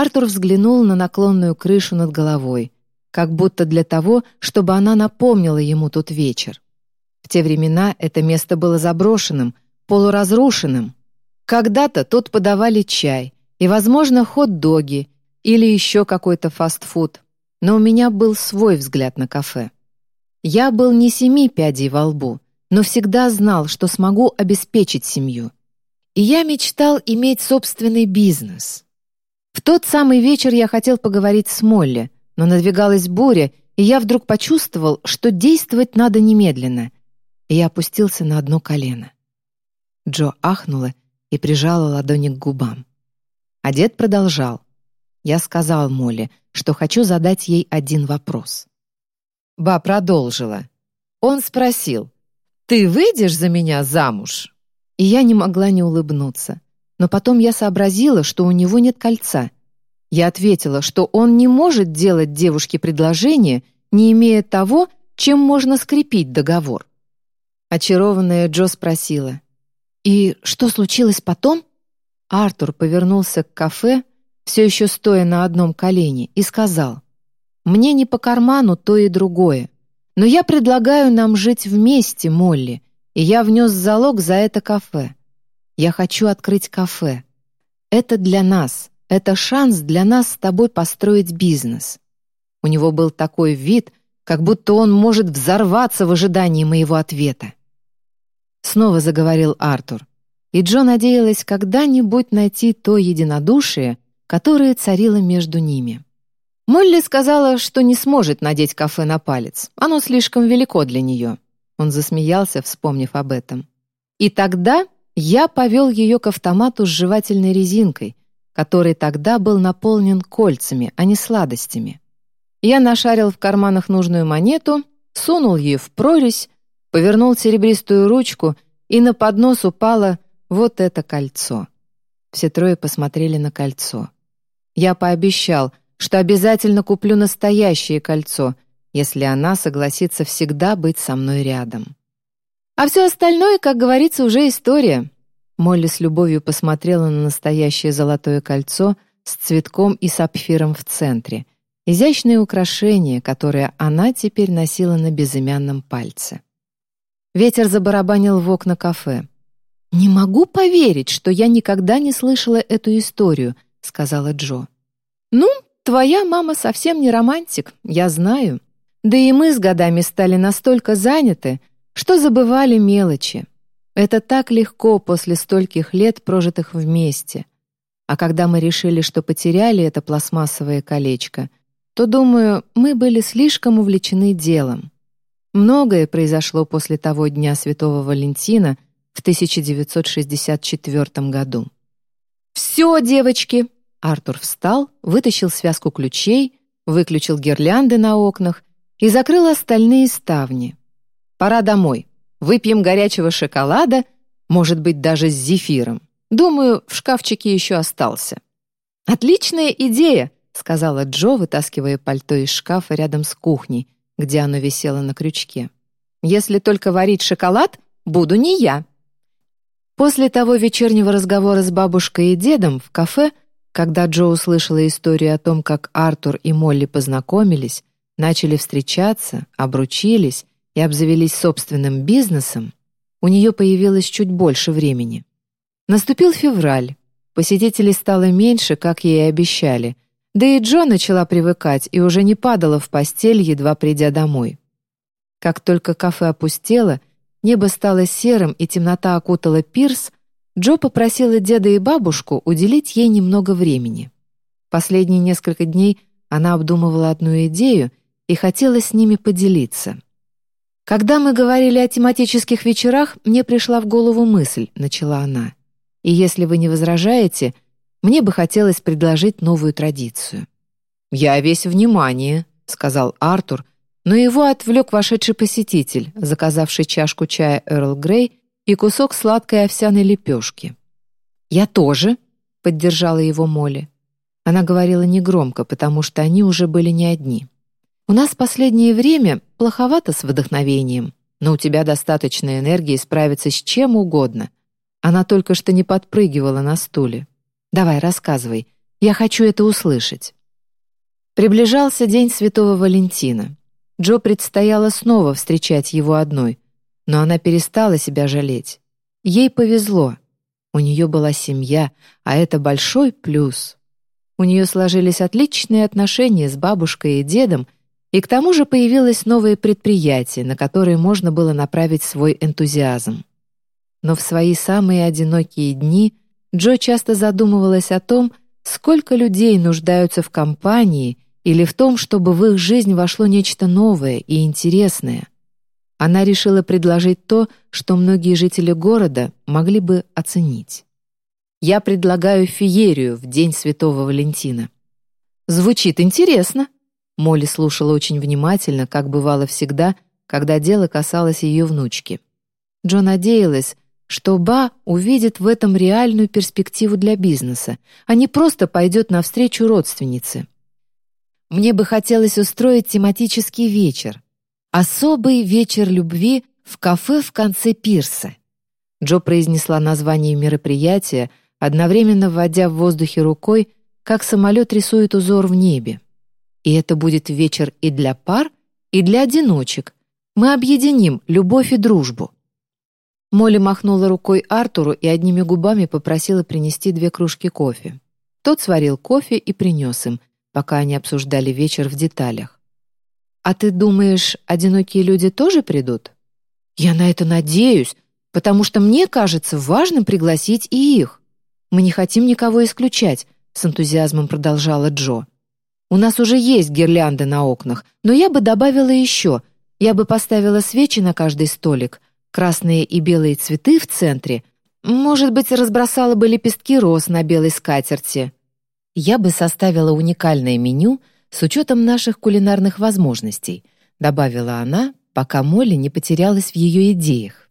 Артур взглянул на наклонную крышу над головой, как будто для того, чтобы она напомнила ему тот вечер. В те времена это место было заброшенным, полуразрушенным. Когда-то тут подавали чай и, возможно, хот-доги или еще какой-то фастфуд, но у меня был свой взгляд на кафе. Я был не семи пядей во лбу, но всегда знал, что смогу обеспечить семью. И я мечтал иметь собственный бизнес. В тот самый вечер я хотел поговорить с Молли, но надвигалась буря, и я вдруг почувствовал, что действовать надо немедленно. И я опустился на одно колено. Джо ахнула и прижала ладони к губам. А дед продолжал. Я сказал Молли, что хочу задать ей один вопрос. Ба продолжила. Он спросил, «Ты выйдешь за меня замуж?» И я не могла не улыбнуться. Но потом я сообразила, что у него нет кольца. Я ответила, что он не может делать девушке предложение, не имея того, чем можно скрепить договор. Очарованная Джо спросила, «И что случилось потом?» Артур повернулся к кафе, все еще стоя на одном колене, и сказал, «Мне не по карману то и другое, но я предлагаю нам жить вместе, Молли, и я внес залог за это кафе. Я хочу открыть кафе. Это для нас, это шанс для нас с тобой построить бизнес». У него был такой вид, как будто он может взорваться в ожидании моего ответа. Снова заговорил Артур, и Джо надеялась когда-нибудь найти то единодушие, которая царила между ними. Молли сказала, что не сможет надеть кафе на палец. Оно слишком велико для нее. Он засмеялся, вспомнив об этом. И тогда я повел ее к автомату с жевательной резинкой, который тогда был наполнен кольцами, а не сладостями. Я нашарил в карманах нужную монету, сунул ее в прорезь, повернул серебристую ручку, и на поднос упало вот это кольцо. Все трое посмотрели на кольцо. Я пообещал, что обязательно куплю настоящее кольцо, если она согласится всегда быть со мной рядом. А все остальное, как говорится, уже история. Молли с любовью посмотрела на настоящее золотое кольцо с цветком и сапфиром в центре. Изящное украшение, которое она теперь носила на безымянном пальце. Ветер забарабанил в окна кафе. «Не могу поверить, что я никогда не слышала эту историю», — сказала Джо. «Ну, твоя мама совсем не романтик, я знаю. Да и мы с годами стали настолько заняты, что забывали мелочи. Это так легко после стольких лет, прожитых вместе. А когда мы решили, что потеряли это пластмассовое колечко, то, думаю, мы были слишком увлечены делом. Многое произошло после того дня Святого Валентина в 1964 году. «Все, девочки!» Артур встал, вытащил связку ключей, выключил гирлянды на окнах и закрыл остальные ставни. «Пора домой. Выпьем горячего шоколада, может быть, даже с зефиром. Думаю, в шкафчике еще остался». «Отличная идея!» — сказала Джо, вытаскивая пальто из шкафа рядом с кухней, где оно висело на крючке. «Если только варить шоколад, буду не я». После того вечернего разговора с бабушкой и дедом в кафе, когда Джо услышала историю о том, как Артур и Молли познакомились, начали встречаться, обручились и обзавелись собственным бизнесом, у нее появилось чуть больше времени. Наступил февраль. Посетителей стало меньше, как ей и обещали. Да и Джо начала привыкать и уже не падала в постель, едва придя домой. Как только кафе опустело, небо стало серым и темнота окутала пирс, Джо попросила деда и бабушку уделить ей немного времени. Последние несколько дней она обдумывала одну идею и хотела с ними поделиться. «Когда мы говорили о тематических вечерах, мне пришла в голову мысль», — начала она. И если вы не возражаете, мне бы хотелось предложить новую традицию». «Я весь внимание», — сказал Артур, но его отвлек вошедший посетитель, заказавший чашку чая Эрл Грей и кусок сладкой овсяной лепешки. «Я тоже», — поддержала его Молли. Она говорила негромко, потому что они уже были не одни. «У нас последнее время плоховато с вдохновением, но у тебя достаточно энергии справиться с чем угодно. Она только что не подпрыгивала на стуле. «Давай, рассказывай. Я хочу это услышать». Приближался день Святого Валентина. Джо предстояло снова встречать его одной, но она перестала себя жалеть. Ей повезло. У нее была семья, а это большой плюс. У нее сложились отличные отношения с бабушкой и дедом, и к тому же появилось новое предприятие, на которое можно было направить свой энтузиазм. Но в свои самые одинокие дни Джо часто задумывалась о том, сколько людей нуждаются в компании или в том, чтобы в их жизнь вошло нечто новое и интересное. Она решила предложить то, что многие жители города могли бы оценить. «Я предлагаю феерию в День Святого Валентина». «Звучит интересно», Молли слушала очень внимательно, как бывало всегда, когда дело касалось ее внучки. Джо надеялась, что Ба увидит в этом реальную перспективу для бизнеса, а не просто пойдет навстречу родственнице. Мне бы хотелось устроить тематический вечер. Особый вечер любви в кафе в конце пирса. Джо произнесла название мероприятия, одновременно вводя в воздухе рукой, как самолет рисует узор в небе. И это будет вечер и для пар, и для одиночек. Мы объединим любовь и дружбу. Молли махнула рукой Артуру и одними губами попросила принести две кружки кофе. Тот сварил кофе и принес им, пока они обсуждали вечер в деталях. «А ты думаешь, одинокие люди тоже придут?» «Я на это надеюсь, потому что мне кажется важным пригласить и их. Мы не хотим никого исключать», — с энтузиазмом продолжала Джо. «У нас уже есть гирлянды на окнах, но я бы добавила еще. Я бы поставила свечи на каждый столик, красные и белые цветы в центре, может быть, разбросала бы лепестки роз на белой скатерти. Я бы составила уникальное меню с учетом наших кулинарных возможностей, добавила она, пока Молли не потерялась в ее идеях.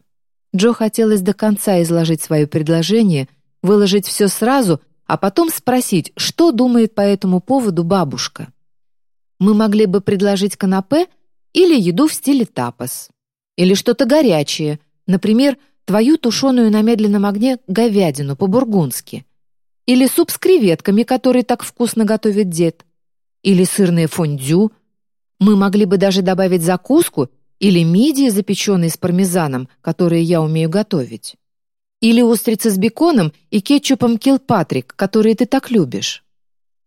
Джо хотелось до конца изложить свое предложение, выложить все сразу, а потом спросить, что думает по этому поводу бабушка. Мы могли бы предложить канапе или еду в стиле тапос. Или что-то горячее, например, твою тушеную на медленном огне говядину по-бургундски. Или суп с креветками, который так вкусно готовит дед. Или сырное фондю. Мы могли бы даже добавить закуску или мидии, запеченные с пармезаном, которые я умею готовить. Или устрицы с беконом и кетчупом Килпатрик, которые ты так любишь.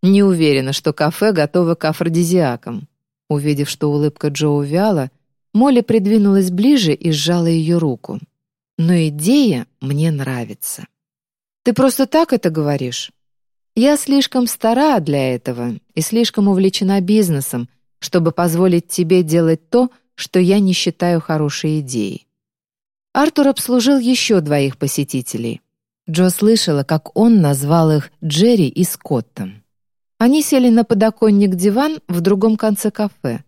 Не уверена, что кафе готово к афродизиакам». Увидев, что улыбка Джо увяла, Молли придвинулась ближе и сжала ее руку. «Но идея мне нравится». «Ты просто так это говоришь?» «Я слишком стара для этого и слишком увлечена бизнесом, чтобы позволить тебе делать то, что я не считаю хорошей идеей». Артур обслужил еще двоих посетителей. Джо слышала, как он назвал их Джерри и Скоттом. Они сели на подоконник диван в другом конце кафе.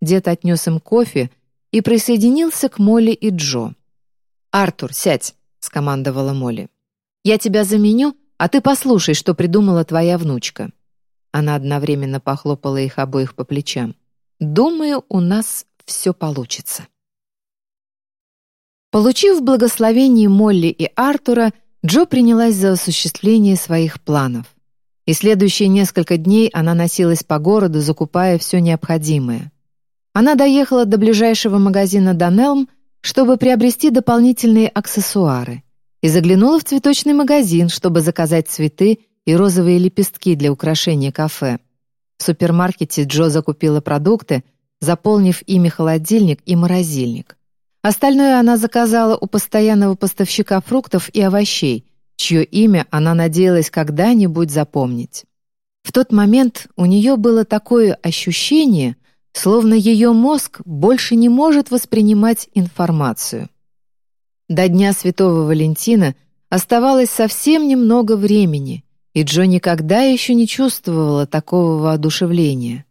Дед отнес им кофе и присоединился к Молли и Джо. «Артур, сядь», — скомандовала Молли. «Я тебя заменю, а ты послушай, что придумала твоя внучка». Она одновременно похлопала их обоих по плечам. «Думаю, у нас все получится». Получив благословение Молли и Артура, Джо принялась за осуществление своих планов. И следующие несколько дней она носилась по городу, закупая все необходимое. Она доехала до ближайшего магазина «Данелм», чтобы приобрести дополнительные аксессуары, и заглянула в цветочный магазин, чтобы заказать цветы и розовые лепестки для украшения кафе. В супермаркете Джо закупила продукты, заполнив ими холодильник и морозильник. Остальное она заказала у постоянного поставщика фруктов и овощей, чье имя она надеялась когда-нибудь запомнить. В тот момент у нее было такое ощущение, словно ее мозг больше не может воспринимать информацию. До Дня Святого Валентина оставалось совсем немного времени, и Джо никогда еще не чувствовала такого воодушевления.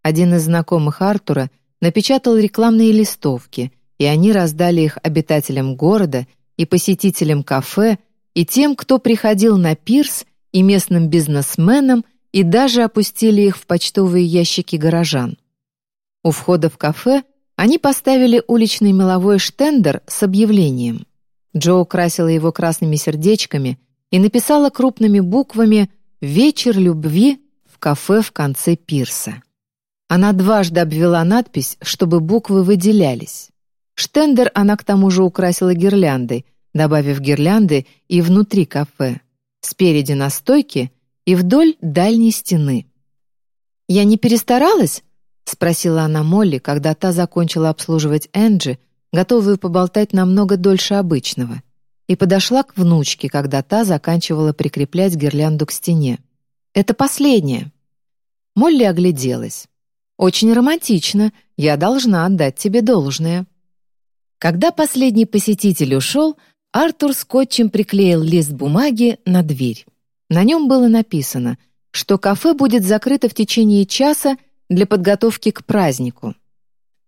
Один из знакомых Артура напечатал рекламные листовки — и они раздали их обитателям города и посетителям кафе, и тем, кто приходил на пирс, и местным бизнесменам, и даже опустили их в почтовые ящики горожан. У входа в кафе они поставили уличный меловой штендер с объявлением. Джо украсила его красными сердечками и написала крупными буквами «Вечер любви» в кафе в конце пирса. Она дважды обвела надпись, чтобы буквы выделялись. Штендер она к тому же украсила гирляндой, добавив гирлянды и внутри кафе, спереди на стойке и вдоль дальней стены. «Я не перестаралась?» — спросила она Молли, когда та закончила обслуживать Энджи, готовую поболтать намного дольше обычного, и подошла к внучке, когда та заканчивала прикреплять гирлянду к стене. «Это последнее». Молли огляделась. «Очень романтично, я должна отдать тебе должное». Когда последний посетитель ушел, Артур скотчем приклеил лист бумаги на дверь. На нем было написано, что кафе будет закрыто в течение часа для подготовки к празднику.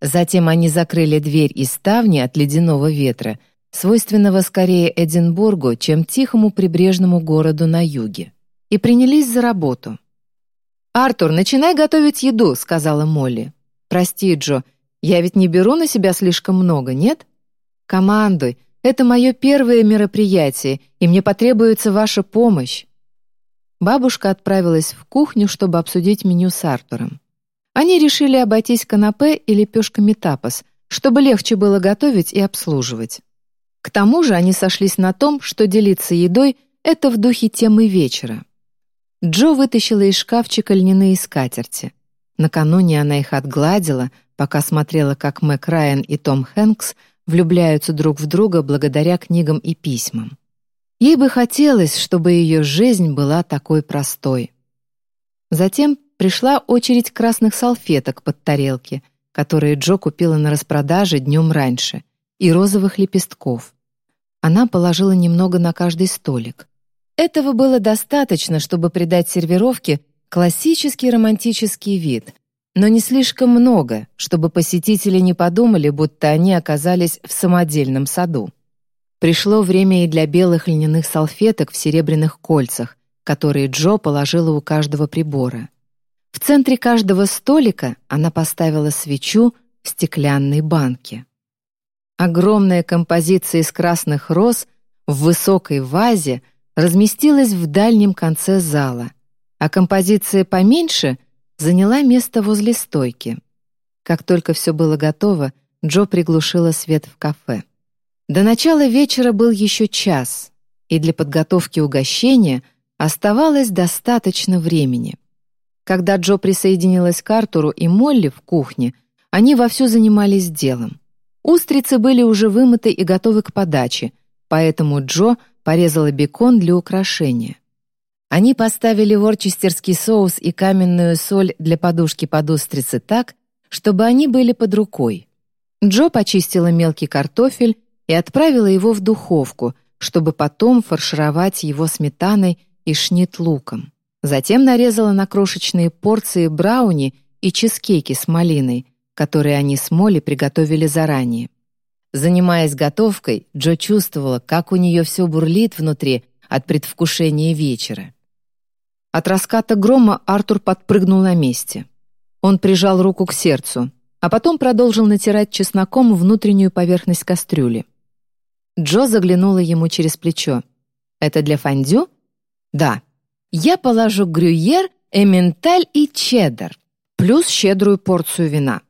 Затем они закрыли дверь и ставни от ледяного ветра, свойственного скорее Эдинбургу, чем тихому прибрежному городу на юге, и принялись за работу. «Артур, начинай готовить еду», — сказала Молли. «Прости, Джо, я ведь не беру на себя слишком много, нет? Командуй. Это мое первое мероприятие, и мне потребуется ваша помощь. Бабушка отправилась в кухню, чтобы обсудить меню с Артуром. Они решили обойтись канапе и лепешками тапос, чтобы легче было готовить и обслуживать. К тому же они сошлись на том, что делиться едой — это в духе темы вечера. Джо вытащила из шкафчика льняные скатерти. Накануне она их отгладила, пока смотрела, как Мэг Райан и Том Хэнкс влюбляются друг в друга благодаря книгам и письмам. Ей бы хотелось, чтобы ее жизнь была такой простой. Затем пришла очередь красных салфеток под тарелки, которые Джо купила на распродаже днем раньше, и розовых лепестков. Она положила немного на каждый столик. Этого было достаточно, чтобы придать сервировке классический романтический вид, но не слишком много, чтобы посетители не подумали, будто они оказались в самодельном саду. Пришло время и для белых льняных салфеток в серебряных кольцах, которые Джо положила у каждого прибора. В центре каждого столика она поставила свечу в стеклянной банке. Огромная композиция из красных роз в высокой вазе разместилась в дальнем конце зала, а композиция поменьше — заняла место возле стойки. Как только все было готово, Джо приглушила свет в кафе. До начала вечера был еще час, и для подготовки угощения оставалось достаточно времени. Когда Джо присоединилась к Артуру и Молли в кухне, они вовсю занимались делом. Устрицы были уже вымыты и готовы к подаче, поэтому Джо порезала бекон для украшения. Они поставили ворчестерский соус и каменную соль для подушки под устрицы так, чтобы они были под рукой. Джо почистила мелкий картофель и отправила его в духовку, чтобы потом фаршировать его сметаной и шнит-луком. Затем нарезала на крошечные порции брауни и чизкейки с малиной, которые они с Молли приготовили заранее. Занимаясь готовкой, Джо чувствовала, как у нее все бурлит внутри от предвкушения вечера. От раската грома Артур подпрыгнул на месте. Он прижал руку к сердцу, а потом продолжил натирать чесноком внутреннюю поверхность кастрюли. Джо заглянула ему через плечо. «Это для фондю?» «Да. Я положу грюйер, эменталь и чеддер, плюс щедрую порцию вина».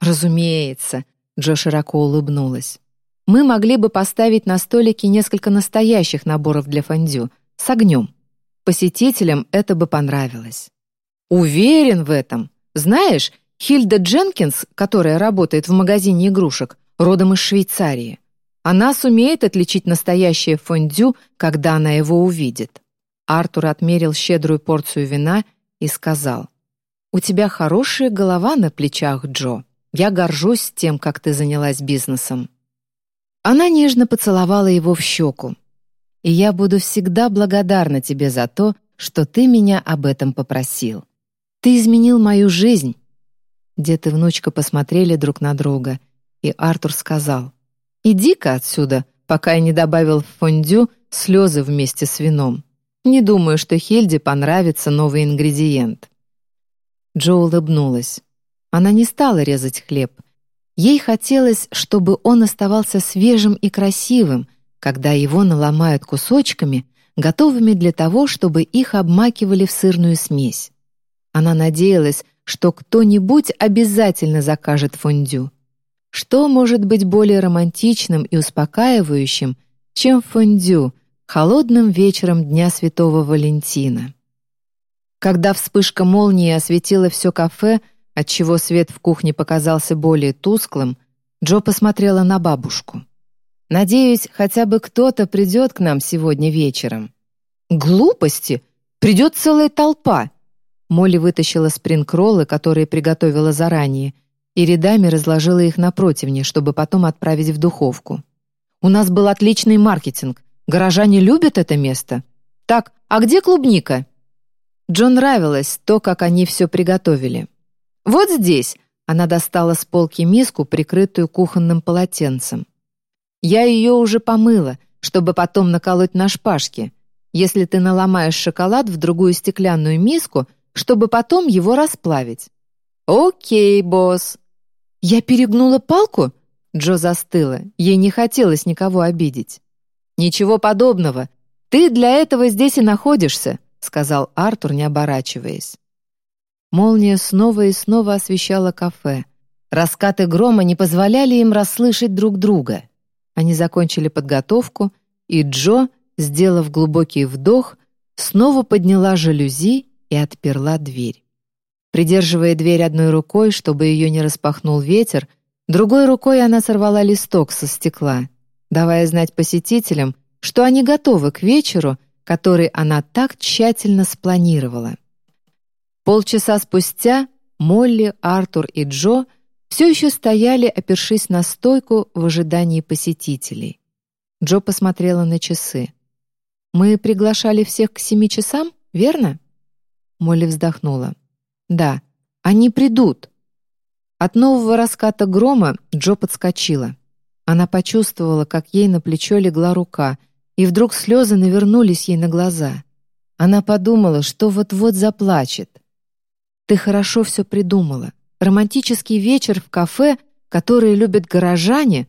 «Разумеется», — Джо широко улыбнулась. «Мы могли бы поставить на столике несколько настоящих наборов для фондю с огнем. Посетителям это бы понравилось». «Уверен в этом. Знаешь, Хильда Дженкинс, которая работает в магазине игрушек, родом из Швейцарии. Она сумеет отличить настоящее фондю, когда она его увидит. Артур отмерил щедрую порцию вина и сказал, «У тебя хорошая голова на плечах, Джо. Я горжусь тем, как ты занялась бизнесом». Она нежно поцеловала его в щеку. «И я буду всегда благодарна тебе за то, что ты меня об этом попросил. Ты изменил мою жизнь». Дед и внучка посмотрели друг на друга, и Артур сказал, Иди-ка отсюда, пока я не добавил в фондю слезы вместе с вином. Не думаю, что Хельде понравится новый ингредиент». Джо улыбнулась. Она не стала резать хлеб. Ей хотелось, чтобы он оставался свежим и красивым, когда его наломают кусочками, готовыми для того, чтобы их обмакивали в сырную смесь. Она надеялась, что кто-нибудь обязательно закажет фондю. Что может быть более романтичным и успокаивающим, чем фондю холодным вечером Дня Святого Валентина? Когда вспышка молнии осветила все кафе, отчего свет в кухне показался более тусклым, Джо посмотрела на бабушку. «Надеюсь, хотя бы кто-то придет к нам сегодня вечером». «Глупости! Придет целая толпа!» Молли вытащила спринг-роллы, которые приготовила заранее, и рядами разложила их на противне, чтобы потом отправить в духовку. «У нас был отличный маркетинг. Горожане любят это место. Так, а где клубника?» Джон нравилось то, как они все приготовили. «Вот здесь!» — она достала с полки миску, прикрытую кухонным полотенцем. «Я ее уже помыла, чтобы потом наколоть на шпажке. Если ты наломаешь шоколад в другую стеклянную миску, чтобы потом его расплавить». «Окей, босс», «Я перегнула палку?» Джо застыла. Ей не хотелось никого обидеть. «Ничего подобного. Ты для этого здесь и находишься», сказал Артур, не оборачиваясь. Молния снова и снова освещала кафе. Раскаты грома не позволяли им расслышать друг друга. Они закончили подготовку, и Джо, сделав глубокий вдох, снова подняла жалюзи и отперла дверь. Придерживая дверь одной рукой, чтобы ее не распахнул ветер, другой рукой она сорвала листок со стекла, давая знать посетителям, что они готовы к вечеру, который она так тщательно спланировала. Полчаса спустя Молли, Артур и Джо все еще стояли, опершись на стойку в ожидании посетителей. Джо посмотрела на часы. «Мы приглашали всех к семи часам, верно?» Молли вздохнула. Да, они придут. От нового раската грома Джо подскочила. Она почувствовала, как ей на плечо легла рука, и вдруг слезы навернулись ей на глаза. Она подумала, что вот-вот заплачет. «Ты хорошо все придумала. Романтический вечер в кафе, который любят горожане...»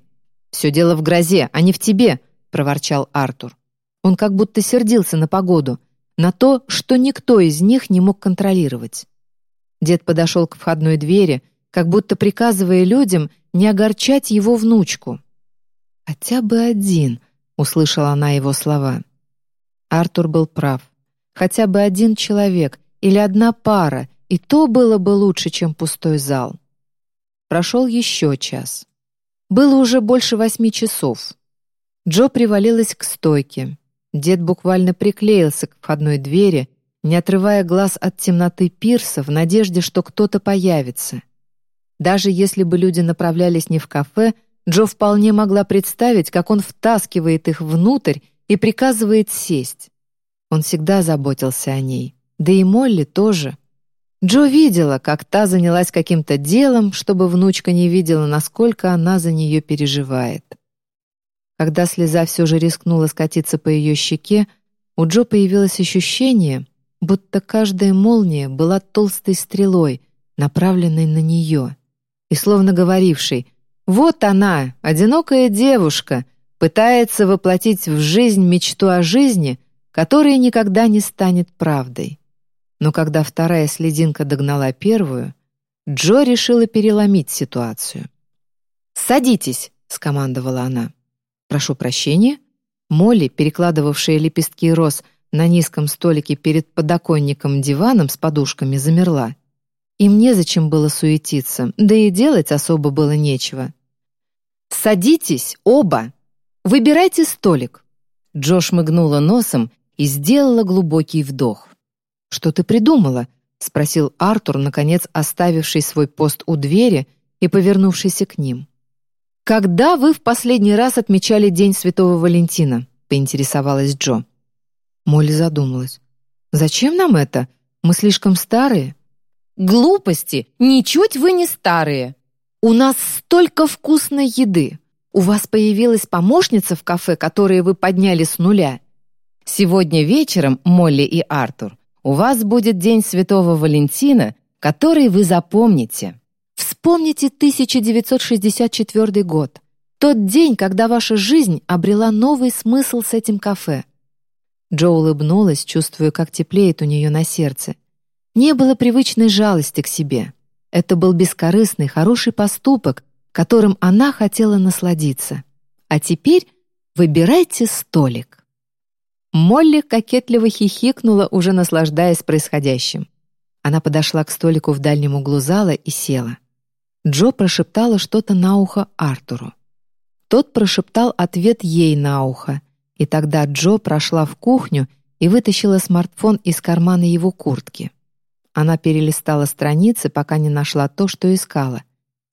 «Все дело в грозе, а не в тебе», — проворчал Артур. Он как будто сердился на погоду, на то, что никто из них не мог контролировать. Дед подошел к входной двери, как будто приказывая людям не огорчать его внучку. «Хотя бы один», — услышала она его слова. Артур был прав. Хотя бы один человек или одна пара и то было бы лучше, чем пустой зал. Прошел еще час. Было уже больше восьми часов. Джо привалилась к стойке. Дед буквально приклеился к входной двери, не отрывая глаз от темноты пирса в надежде, что кто-то появится. Даже если бы люди направлялись не в кафе, Джо вполне могла представить, как он втаскивает их внутрь и приказывает сесть. Он всегда заботился о ней. Да и Молли тоже. Джо видела, как та занялась каким-то делом, чтобы внучка не видела, насколько она за нее переживает. Когда слеза все же рискнула скатиться по ее щеке, у Джо появилось ощущение, будто каждая молния была толстой стрелой, направленной на нее, и словно говорившей «Вот она, одинокая девушка, пытается воплотить в жизнь мечту о жизни, которая никогда не станет правдой». Но когда вторая слединка догнала первую, Джо решила переломить ситуацию. «Садитесь», — скомандовала она. «Прошу прощения». Молли, перекладывавшая лепестки роз на низком столике перед подоконником диваном с подушками, замерла. Им незачем было суетиться, да и делать особо было нечего. «Садитесь, оба! Выбирайте столик!» Джош мыгнула носом и сделала глубокий вдох. «Что ты придумала?» — спросил Артур, наконец оставивший свой пост у двери и повернувшийся к ним. «Когда вы в последний раз отмечали День Святого Валентина?» — поинтересовалась Джо. Молли задумалась. «Зачем нам это? Мы слишком старые». «Глупости! Ничуть вы не старые! У нас столько вкусной еды! У вас появилась помощница в кафе, которую вы подняли с нуля. Сегодня вечером, Молли и Артур, у вас будет День Святого Валентина, который вы запомните. Вспомните 1964 год. Тот день, когда ваша жизнь обрела новый смысл с этим кафе. Джо улыбнулась, чувствуя, как теплеет у нее на сердце. Не было привычной жалости к себе. Это был бескорыстный, хороший поступок, которым она хотела насладиться. А теперь выбирайте столик. Молли кокетливо хихикнула, уже наслаждаясь происходящим. Она подошла к столику в дальнем углу зала и села. Джо прошептала что-то на ухо Артуру. Тот прошептал ответ ей на ухо, и тогда Джо прошла в кухню и вытащила смартфон из кармана его куртки. Она перелистала страницы, пока не нашла то, что искала.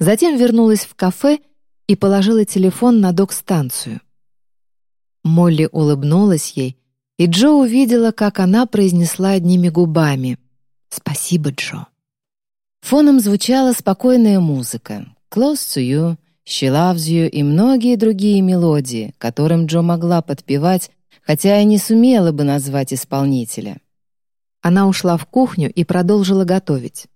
Затем вернулась в кафе и положила телефон на док-станцию. Молли улыбнулась ей, и Джо увидела, как она произнесла одними губами «Спасибо, Джо». Фоном звучала спокойная музыка «Close to You», «She Loves You» и многие другие мелодии, которым Джо могла подпевать, хотя и не сумела бы назвать исполнителя. Она ушла в кухню и продолжила готовить.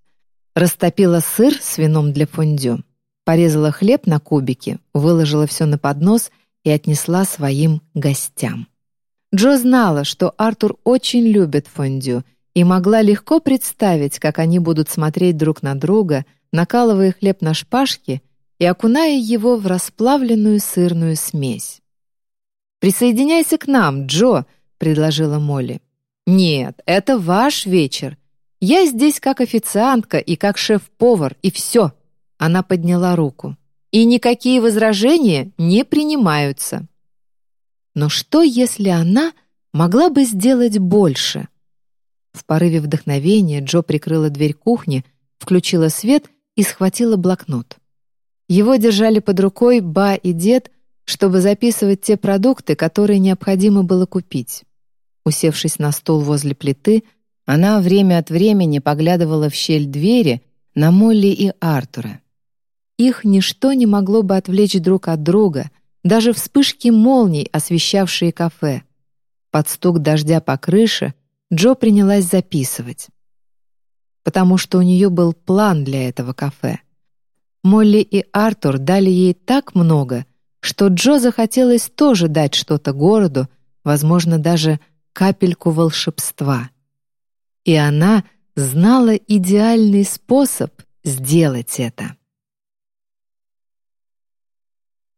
Растопила сыр с вином для фондю, порезала хлеб на кубики, выложила все на поднос и отнесла своим гостям. Джо знала, что Артур очень любит фондю — и могла легко представить, как они будут смотреть друг на друга, накалывая хлеб на шпажки и окуная его в расплавленную сырную смесь. «Присоединяйся к нам, Джо», — предложила Молли. «Нет, это ваш вечер. Я здесь как официантка и как шеф-повар, и все». Она подняла руку. «И никакие возражения не принимаются». Но что, если она могла бы сделать больше? В порыве вдохновения Джо прикрыла дверь кухни, включила свет и схватила блокнот. Его держали под рукой Ба и дед, чтобы записывать те продукты, которые необходимо было купить. Усевшись на стул возле плиты, она время от времени поглядывала в щель двери на Молли и Артура. Их ничто не могло бы отвлечь друг от друга, даже вспышки молний, освещавшие кафе. Под стук дождя по крыше Джо принялась записывать. Потому что у нее был план для этого кафе. Молли и Артур дали ей так много, что Джо захотелось тоже дать что-то городу, возможно, даже капельку волшебства. И она знала идеальный способ сделать это.